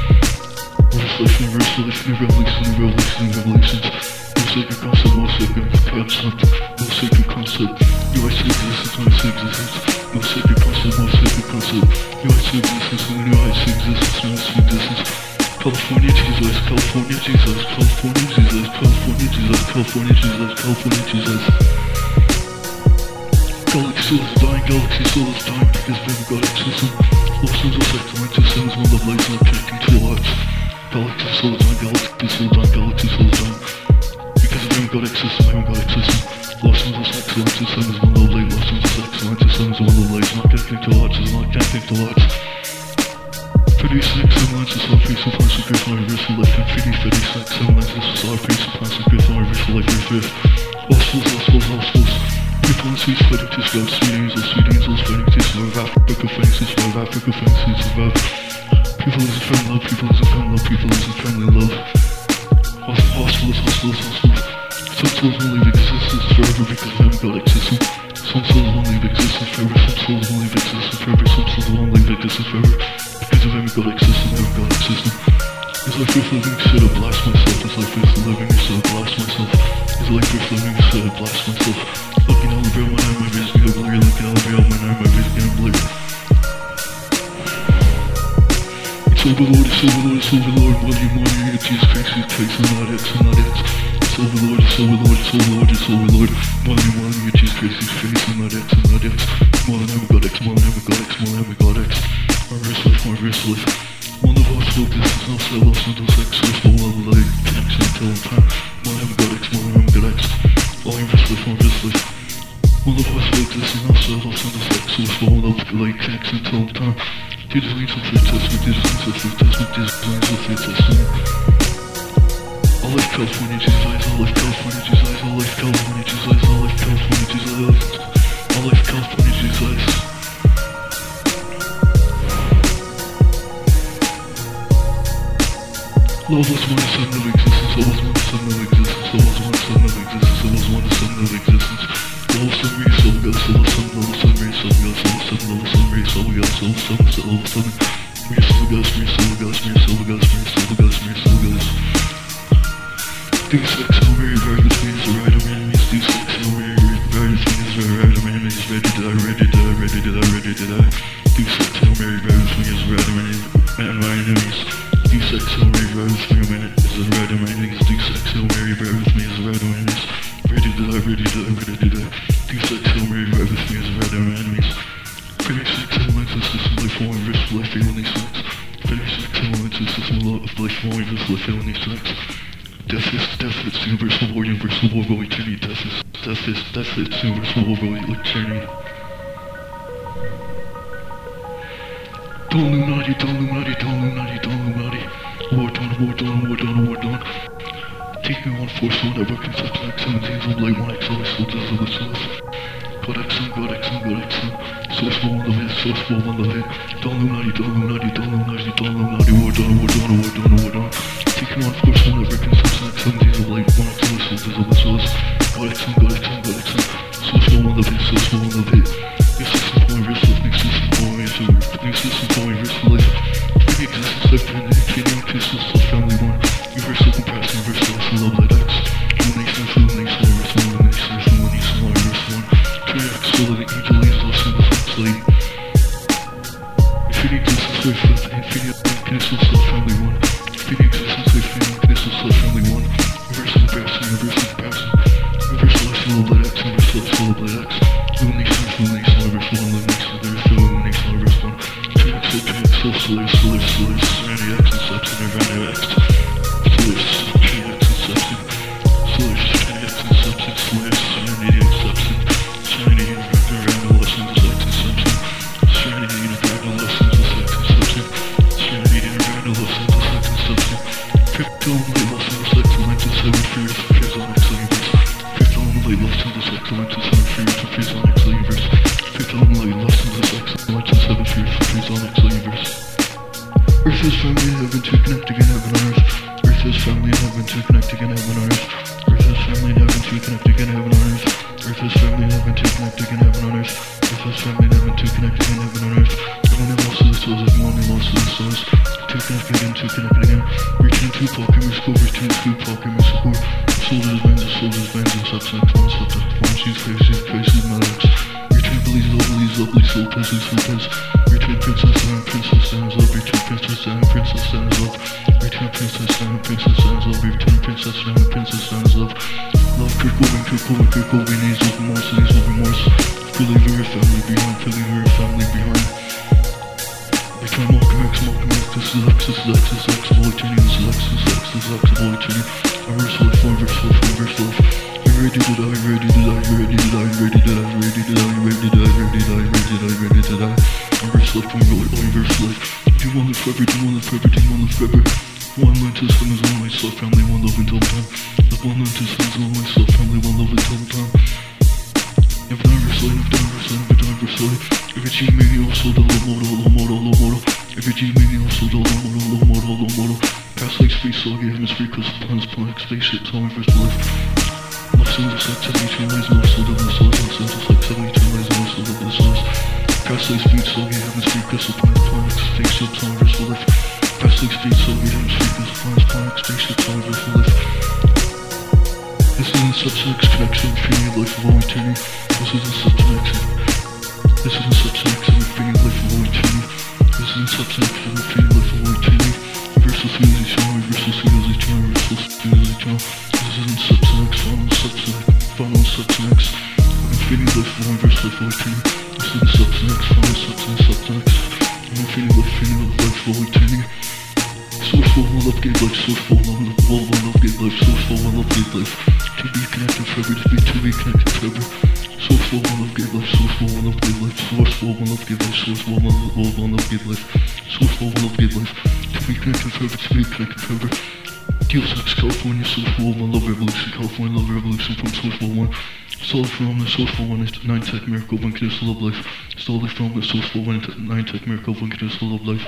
One Conditional Love Life.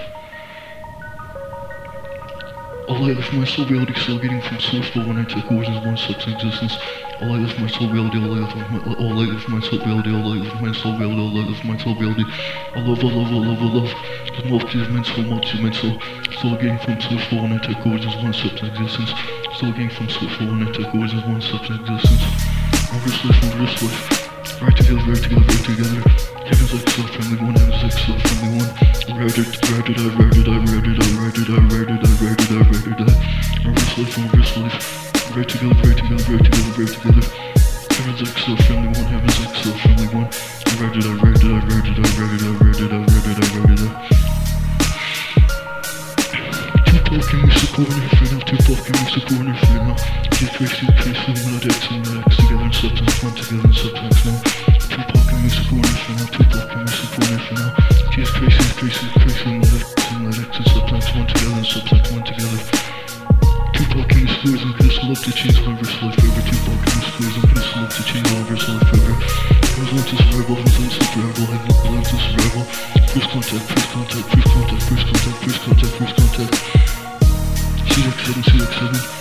All I live for my soul reality, getting from sourceful when I take origins, one substance existence. All I live for my soul reality, all I live for my, all I live my soul reality, all I live for my soul reality, all I live for my soul reality. I love, I love, I love, I love. The multitude of mental, of mental. Still getting from sourceful when I take origins, one substance existence. Still getting from sourceful when I take origins, one substance existence. Reverse life, reverse life. Right together, right together, right together. Heaven's like so friendly one, heaven's like so friendly one. Rare did, rare did I, rare did I, rare did I, rare I, rare I, rare I, rare did I. Reverse life, reverse life. Right together, right together, right together, right together. Heaven's like so friendly one, heaven's like so friendly one. Rare did I, I, rare I, rare I, rare I, rare I, rare I. Keep walking, we supporting your freedom. Keep walking, we supporting your freedom. Keep facing, facing, relax, and relax one from this foolish and one together one together First contact, first contact, first contact, first contact, first contact, first contact CX7, seven.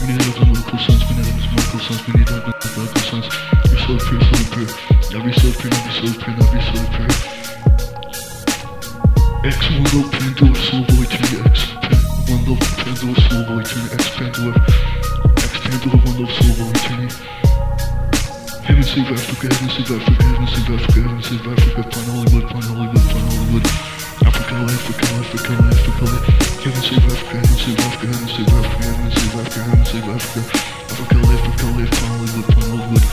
We need love and local sons, we need love and local sons, we need love and local sons. You're so pure, so pure. Now we so pure, now we so pure, now we so pure. X one love Pandora, slow boy to the X. One love Pandora, slow boy to the X Pandora. X Pandora, one love slow boy to the Heaven save Africa, heaven save Africa, heaven save Africa, heaven save Africa. Find Hollywood, find Hollywood, find Hollywood. Africa, Africa, Africa, Africa. Can I save Africa, can I save Africa, can I save Africa, can I save Africa, can I save Africa. Africa, Africa, Africa, Hollywood, Hollywood.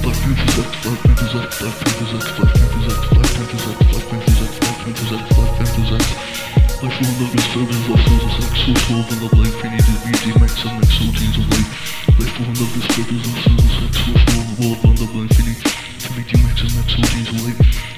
Black Panthers up, Black Panthers up, Black Panthers up, Black Panthers up, Black Panthers up, Black Panthers up, Black Panthers up, Black Panthers up. Life will not be served as lost as a sexual soul, but the life we need to be DMX and XO teams of life. Life will not be served as lost as a sexual soul, the world bound up by infinity. To be DMX and XO teams of life.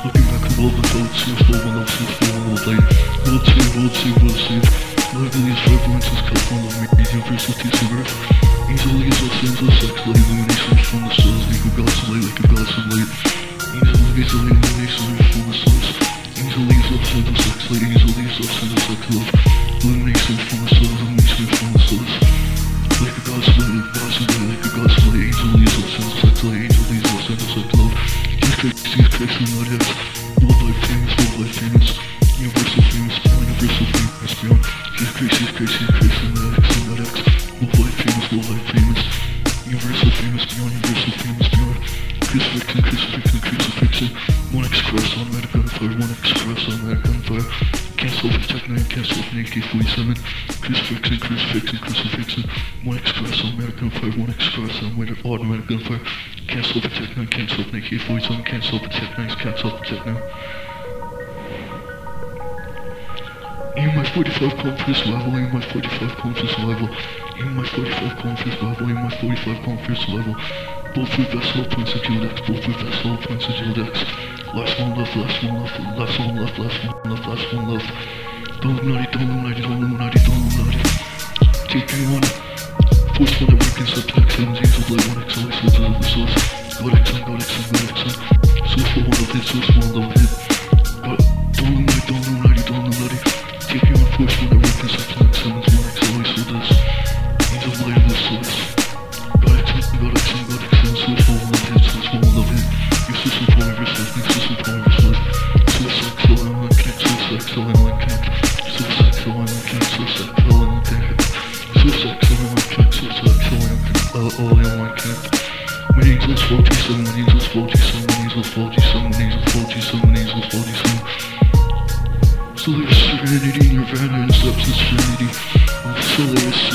Looking back at all the doubts and slow one else all day cut from the university cigarette Easily as all stands of sex, light illuminations from the stars Like a god's light, like a god's light Easily, easily illuminations from the stars Easily as sex, easily as sex, love Illuminations from the stars, illuminations from the stars Like a god's light, like a god's light, like a god's light Easily as sex, easily as sex, love sexy, sexy redheads World life famous, world life famous Universal famous, universal famous beyond She's crazy, she's crazy, she's crazy redheads, redheads World life famous, world life famous Universal famous, beyond universal famous beyond Crucifixion, crucifixion, crucifixion One X cross on medic gunfire, one X cross on medic gunfire Cancel open Tech 9, cancel open AK-47, crucifixing, crucifixing, crucifixing, 1x cross on medic gunfire, 1x cross on medic, automatic gunfire, cancel open Tech 9, cancel open AK-47, cancel open Tech 9, cancel open Tech 9. Aim my 45 cone for survival, aim my 45 cone for survival, aim my 45 cone for survival, aim my 45 cone for survival, bulletproof vessel, points of geodex, bulletproof vessel, points of geodex. Left one left, left one left, left one left, left one left, left one left. Illuminati, Illuminati, Illuminati, Illuminati. TP1. Force one that weakens subtext, MZs of light, 1x, always lives out of the source. God X, God X, God X, Source for one of his, source for one of his. God, don't illuminate, don't illuminate, don't illuminate. TP1, force one that weakens subtext. Substance remedy. I'm so lost.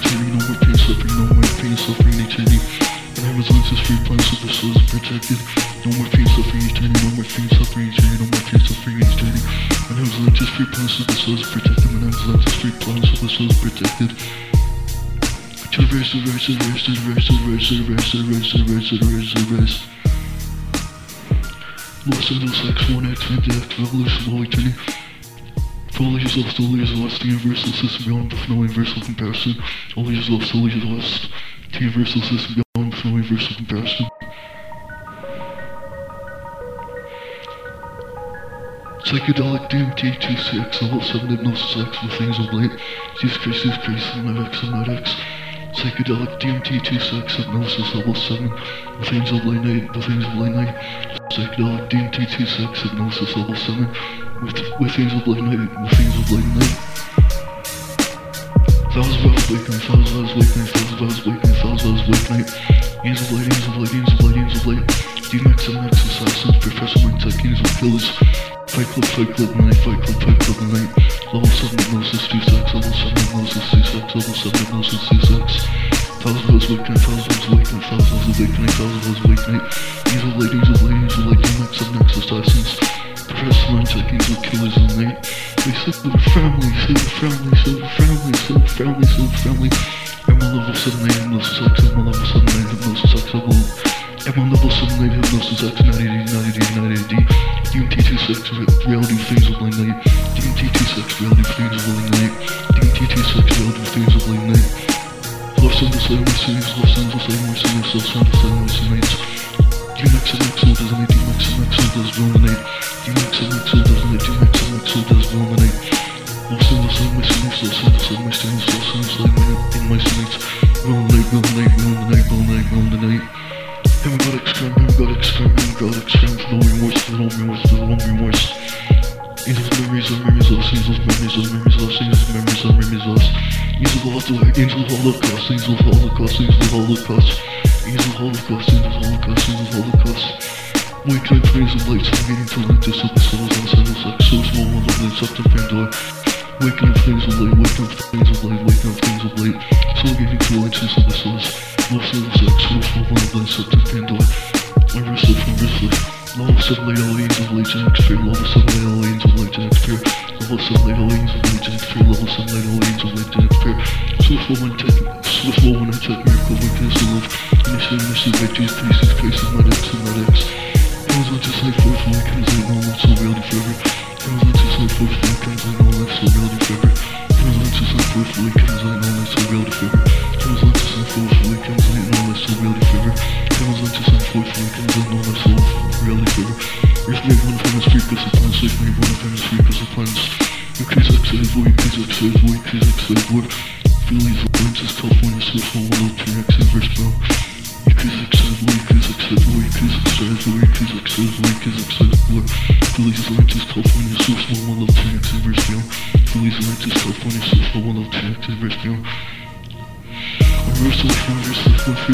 Pain, suffering, no more pain, suffering, no more pain, suffering, eternity. And Amazon's is free plans so the soul is protected. No more pain, suffering, eternity, no more pain, suffering, eternity, no more pain, suffering, eternity. And Amazon's is free plans so the soul is protected. And Amazon's is free plans so the soul is protected. To the verse, to the verse, to the verse, to the verse, to the verse, to the verse, to the to the to the to the verse. Los Angeles X1X, Fantastic Revolution, All Eternity. All ages lost, all ages lost, the universal system beyond with no universal comparison. Only ages lost, all ages lost, the universal system beyond with no universal comparison. Psychedelic DMT 26, level 7 hypnosis X with things of late. Jesus Christ, Jesus Christ, and X, and X. Psychedelic DMT 26, hypnosis level 7 with things of late night, things of late night. Psychedelic DMT 26, hypnosis level 7 with, with things of late night, with things of late night. Thousands of hours waking, thousands of hours waking, thousands of hours waking, thousands of hours waking. Angels of light, angels of light, angels of light, angels of light. D-Max, M-Max, assassins, Professor Mindtech, kings of killers. Fight Club, Fight Club, night, Fight Club, Fight Club, night. Level 7 hypnosis, 2 sex, level 7 hypnosis, 2 sex, level 7 hypnosis, 2 sex. Thousand of hours waking, thousand of hours waking, thousand of hours awakening, thousand of hours awakening. Angels of light, angels of light, angels of light, D-Max, M-Max, assassins. Press lines like evil killers all night. We sleep with a family, sleep with family, sleep with family, sleep with family, sleep with family. I'm a level 7 my hypnosis sucks, I'm a level 7 night, hypnosis sucks, I will. I'm on level 7 night, hypnosis sucks, 980, 980, 980. DMT 26, reality phase of my night. DMT 26, reality phase of my night. DMT 26, reality phase of my night. Los Angeles, I'm receiving, Los Angeles, I'm receiving, Los Angeles, I'm receiving. DMX and XO doesn't it, DMX and XO does ruminate. DMX and XO doesn't it, DMX and XO does ruminate. Los Angeles, Mercedes, Los Angeles, Mercedes, Los Angeles, in my streets. Ruminate, ruminate, ruminate, ruminate, ruminate. Haven't got extreme, haven't got extreme, haven't got extreme. Remote, the only worse, the remorse, remorse, no remorse. Angels, memories, of memories, lost. Angels, memories, of memories, lost. Angels, memories, of memories, lost. Angels, lost away. Angels, holocaust. Angels, holocaust. Angels, He's a holocaust, he's a holocaust, he's a holocaust. We try praise and lights, forgetting to light this up souls on souls sex, so small one of this up to Pandora. Waking up things of light, waking up things of light, waking up things of light. So getting to lights this up souls. Most of us like so small one of this up to Pandora. I wrestle, lift from wrist lift. All of a sudden light, all angels of light, and experience. All of a sudden light, all angels of light, and experience. Levels of later lanes of legend, two levels angels later lanes of legend, fair. Swift flow and tech, swift flow and tech, miracle with this love. Mission, mission, veggies, pieces, cases, not X, not X. Things are just like fourth one, can say no one, so reality forever. Things are just like fourth one, can say no one, so reality forever. Things are just like fourth one, can say no one, so reality forever. Things are just like fourth one, can say no one, so reality forever. Things are just like fourth one, can say no one, so reality forever. We play one from the street, there's a plan, You me, one from the street, there's a plan. Increase access, boy, increase access, boy, increase access, boy. Philly's the blinks, it's California, so it's all wild, turn access, verse bro. Increase access, boy, increase access, boy, increase access, boy, increase access, boy, accept it. boy. Philly's the blinks, it's California, so it's all wild, turn access, verse bro. Philly's the blinks, it's California, so it's all wild, turn access, verse bro. I'm verse, I'm verse, I'm verse,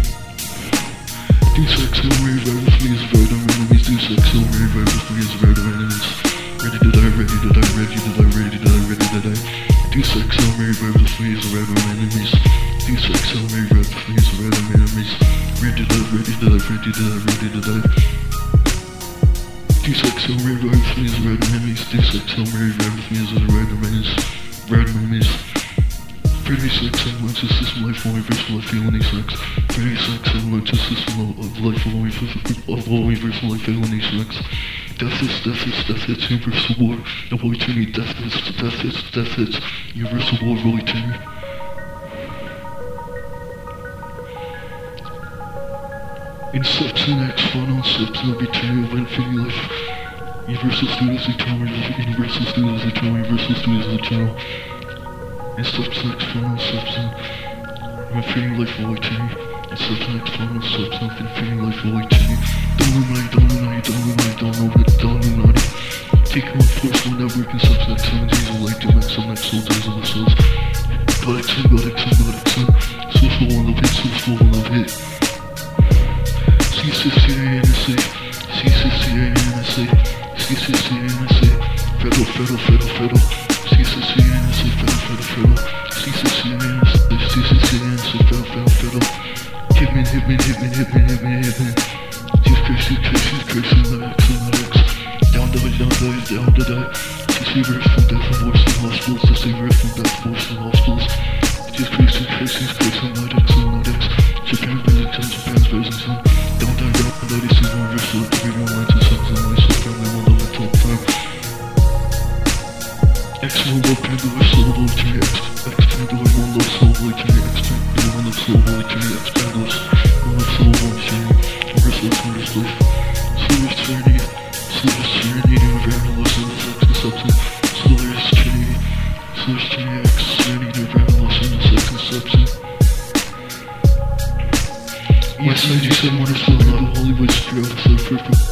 do sex and rave ever fleas about them enemies do sex and rave ever fleas about them enemies ready to die ready to die ready to die ready to die ready to die. Do sex and rave ever fleas about them enemies. Do sex and rave ever fleas about them enemies. Ready to die ready to die ready to die ready to die. Do sex and rave ever fleas about them enemies. Do sex and rave ever fleas about them enemies red memes Pretty 36 elements is this life only verse life felony sex. Pretty 36 elements is this life only of only verse life felony sex. Death is death is death hits universal war. No way to me, death is death hits death hits universal war really to me. Inception, slips and X final slips and every two of infinity life. Universal Studios Eternal, Universal Studios Eternal, Universal Studios Eternal. And substance, final substance. I'm feeling all eternity. And substance, final substance, and feeling life all eternity. Don't illuminate, don't don't illuminate. Take on force, network, and substance, seven days of light, max, some max, soul days of the souls. God X, God X, God X, soulful one love hit, soulful one love hit. C6CA-NSA, C6CA-NSA, C6CA-NSA, Federal, Federal, Federal, Federal, C6CA-NSA, Federal, Federal, Federal, C6CA-NSA, C6CA-NSA, Federal, Federal, Federal, Hitman, Hitman, The the down, down, down, die, die, to save us from death and wars and hospitals, to save us from death, wars is. X will love Pandora, soul of eternity, X, X Pandora, one of eternity, X Pandora, one love, soul of eternity, X Pandora, one love, soul of eternity, verse life, verse life, soul is eternity, soul is eternity, environmental loss of sex and substance, soul is eternity, soul X, eternity, environmental sex and substance. Yes, I do say more so not Hollywood straight off the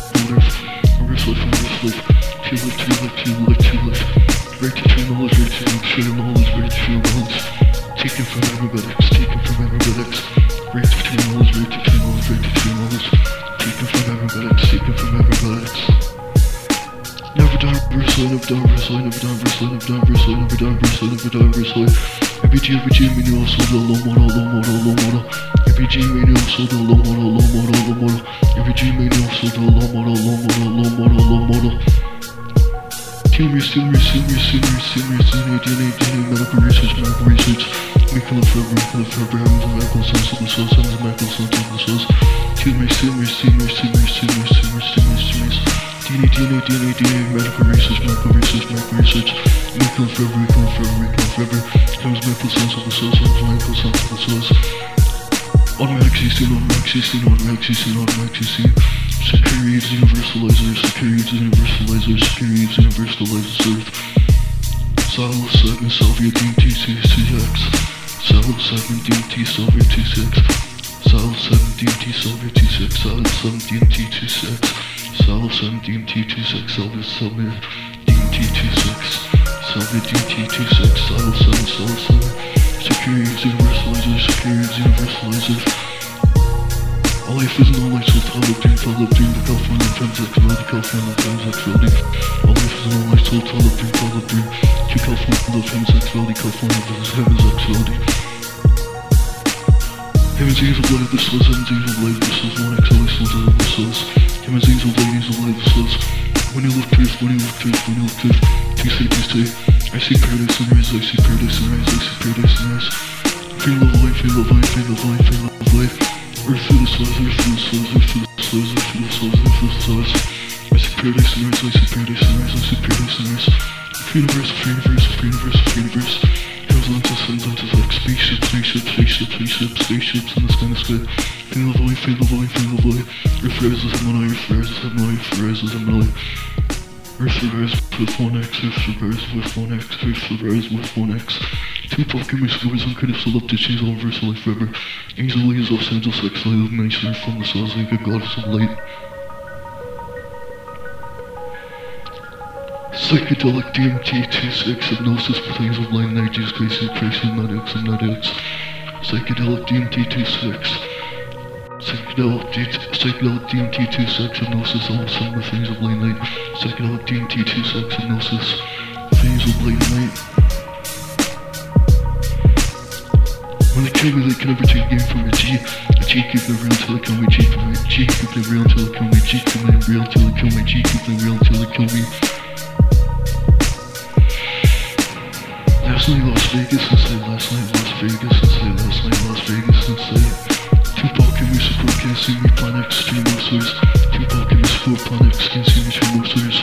Silo 7 DT Soviet T6. Silo 7 DT T6. Silo 7 DT T6. Soviet Soviet DT T6. Soviet DT T6. Silo 7 Silo 7. Securities universalizer, securities universalizer. All life is no life, so tall up dream, tall up dream, the California Transax, the California Transax, reality. All life is no life, so tall up dream, tall up dream. To California, love, heaven's sexuality, California, versus heaven's sexuality. Heaven's angel light, the souls, heaven's angel light, the souls, one X, always souls, of the souls. Heaven's angel light, angel light, the souls. When you look truth, when you look truth, when you look truth, say, you I see paradise and rise, I see paradise and rise, I see paradise and rise. Feel of life, feel of life, feel of life, feel of life. Earth through the stars, earth through the stars, earth through the stars, earth through the stars, earth through the stars. I see paradise and rise, I see paradise and rise, I see paradise and rise. Free universe, free universe, free universe, free universe. Onto like spaceships, spaceships, spaceships, spaceships, spaceships in the sky, in the sky. Feel the void, feel the void. Earth rises, I'm on earth rises, I'm on earth rises, I'm on Earth with one X, Earth rises with one X, Earth rises with one X. Two fucking scores on could have up to change all verse life forever. Angel leaves Los Angeles like of nation from the stars like a goddess of light. Psychedelic DMT 26 hypnosis planes of light energies, not X, I'm not X. Psychedelic DMT 26. Psychedelic, D- psychedelic DMT 26 hypnosis, all some of the things of light night. Psychedelic DMT 26 hypnosis, things of light night. When they kill me, they can never take a game from a G. G keep it real till they kill me. G keep it, G keep it real till they kill me. G keep it real till they kill me. G keep it real till they kill me. Leslie, Las Vegas, and say Leslie, Las Vegas, and say Leslie, Las Vegas, and say Tupac and Mr. Podcast, and we plan extreme monsters. Tupac and Mr. Plan extreme signature monsters.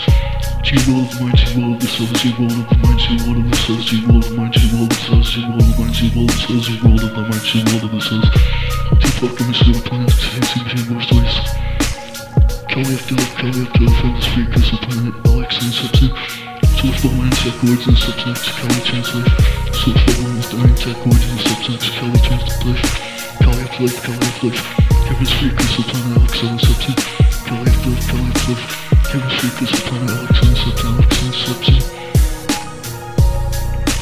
G roll of mine, G roll of the cells, G roll of mine, G roll of the cells, G roll of mine, G roll of the cells, G roll of mine, G roll of the cells, G roll of mine, G roll of the cells. Tupac and Mr. Plan extreme signature monsters. Kelly F. Dill, Kelly F. Dill from the speakers of planet Alex and Simpson. Source for words and substance Cali translate Source for one with iron words and substance Cali translate Cali of life, Cali of life Chemistry, crystalline, Alex, and substance Cali of life, Cali of life Chemistry, crystalline, Alex, and substance Alex, and substance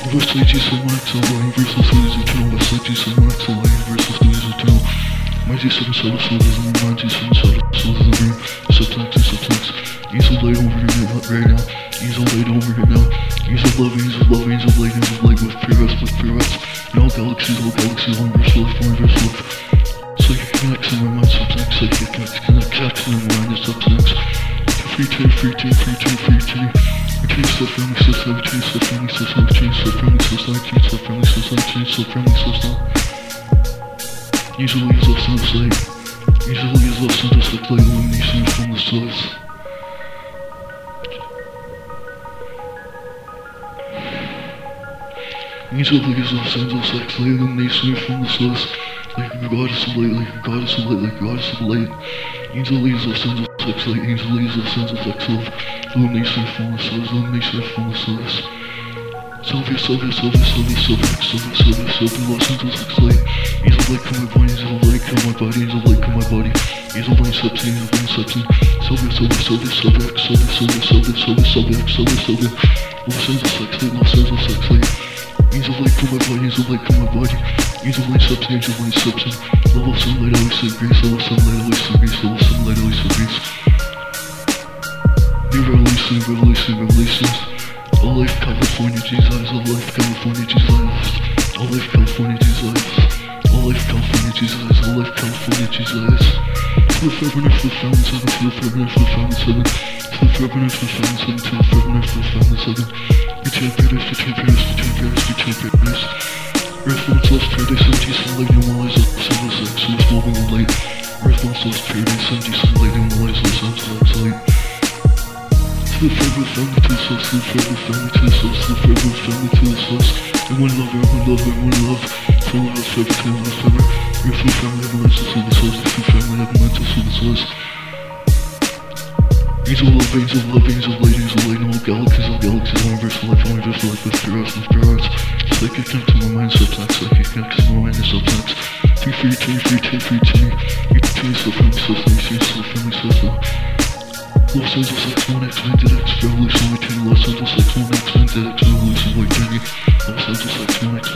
Universal G, so one, excel, so is eternal G, so one, excel, universal, so is Mas isso no céu, solas in the mind, isso no céu, solas in the brain. Subtext and subtext. Ease of light over here right now. Ease of light over here now. Ease of love, ease of love, ease of light, ease of light with pure rest, with pure rest. Now galaxies, all galaxies, one verse left, one verse left. Psychic connection, my mind, subtext, psychic connects, connects, action, my mind, subtext. Free to, free to, free to, free to. Change the family system, change the family system, change the family system, change the family system, change the family system. Usually is less than a slate. Usually is less than just like light illumination from the source. Usually is less than just like illumination from the source. Like goddess of light, like goddess of light, like goddess of light. Usually is less than just like usually is less than just like. Illumination from the source, illumination from the source. Sylvia, Sylvia, Sylvia, Sylvia, Sylvia, Sylvia, Sylvia, Sylvia, Los Angeles looks like He's a light from my body, he's a light from my body, he's a light from my body He's a light substance, he's a light substance Sylvia, Sylvia, Sylvia, Sylvia, Sylvia, Sylvia, Sylvia, Sylvia, Sylvia, Sylvia, Sylvia Los Angeles looks like, Los Angeles looks like He's a light from my body, he's a light from my body He's a light substance, he's a light substance Level sunlight always agrees, level sunlight always agrees, level sunlight always agrees New revelation, revelation, revelations I live California, geez, lives. I live California, geez, lives. I live California, geez, lives. I live California, geez, lives. I live California, geez, lives. To the forever and to the fountain seven, to the forever and to the fountain seven, to the forever and the fountain seven, to the forever and the fountain seven. The champions, the champions, the champions, the champions. Earth once lost paradise, empty sunlight, new eyes up, seven, six, so it's glowing light. Earth lost paradise, empty sunlight, new eyes, less, less, less, light. The favorite family to the sauce, your favorite family to the sauce, your favorite family to the sauce. Everyone love, everyone love, everyone love. Total respect, total respect. Your food family have a mental to the sauce, your food family have a mental to the sauce. Angel love, angel love, angel light, angel light, all galaxies, all galaxies, universe life, universe life, with your eyes, with your eyes. Psychic connect to my mind, subplex, psychic connect to my mind, subplex. Two, three, two, three, two, three, two. The two, so family, so family, so family, so family. Los Angeles like 1x, family, family training. Los Angeles 1x, family, family training. Los Angeles like 1x.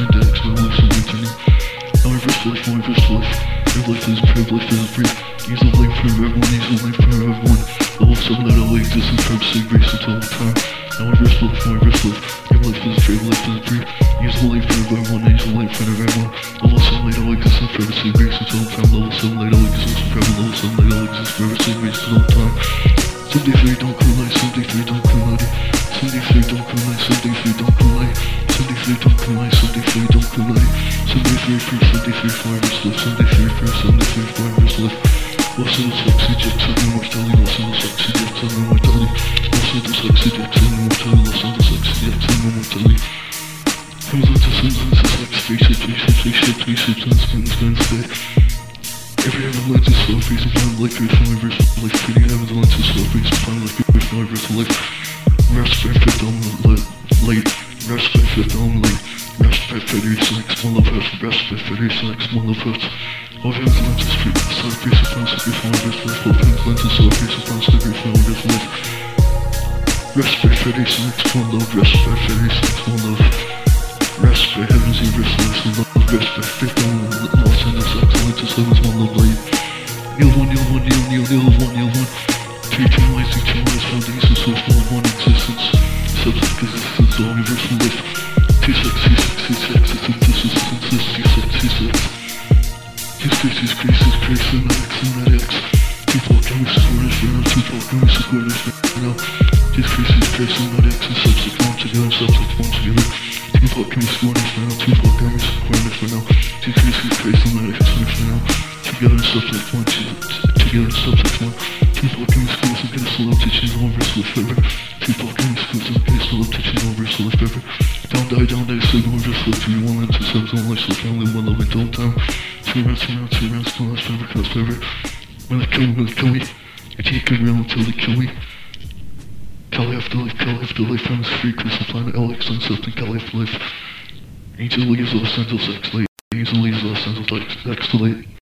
My verse life, my verse life. Your life is pure, life is free. He's a lane for everyone, he's a lane for everyone. The whole song that I like, this is from Sig Race until the time. My verse life, my verse life. Your life is free, life is free. He's a lane for everyone, he's a lane for everyone. The whole song that I like, this is from Sig Race until the time. The whole song that I like, this is from Level 7 that until the time. Someday free, don't cool light, someday free, don't cool light. Someday free, don't cool light, someday free, don't cool light. Someday free, don't cool light, someday free, don't cool light. Someday free, free, someday free, forever's life. Someday free, free, someday free, forever's life. Los Angeles Lexi Jackson, immortality. Los Angeles Lexi Jackson, immortality. Los Angeles Lexi Jackson, immortality. Los Angeles Lexi Jackson, immortality. Comes into sun, into sex, spaceship, spaceship, spaceship, spaceship, sun, spin, spin, spin. Every heaven light to slow face and planet like face only verse like City heavens light to slow face and planet like face only verse like Rest by fifth element light light Rest by fifth element light Rest by fifty select small of heads Rest by fifty select small of heads All heavens light to speak slow face and planet like face only verse like All heavens light to slow face and planet like face only verse like Rest by fifty select small of Rest by fifty select small of. Rest for heavens and restless and love rest for victim Lost in the sex and to sevens one love light one, kneel one, kneel, kneel, kneel one, kneel one Three, two lines, three, two lines, foundation, so full of one existence Substance existence, all universal life T-sex, T-sex, T-sex, it's synthesis, synthesis, T-sex, T-sex T-space, T-space, T-space, and X, and X T-talk, chemistry, squareness, now, T-talk, chemistry, squareness, now this face is face and not access Subsequent together, subsequent together Two fuck me squatters for now Two fuck me squatters for now. This face is face and not access for now. Together subsequent Together subsequent Two fuck me schools and get a slow teaching on verse with Two fuck me schools and get a slow teaching on verse with Down die, down die, signal just like three One and two subs, one life, so family, one love and don't down Two rounds, two rounds, two rounds, no last forever, cause forever. When they kill me, when they kill me? I can't get until they kill me. Cali afterlife, Cali afterlife, I'm free, crystal planet, Alex, and Cali afterlife. Angel leaves Los Angeles, X late. Angel leaves Los Angeles, X late.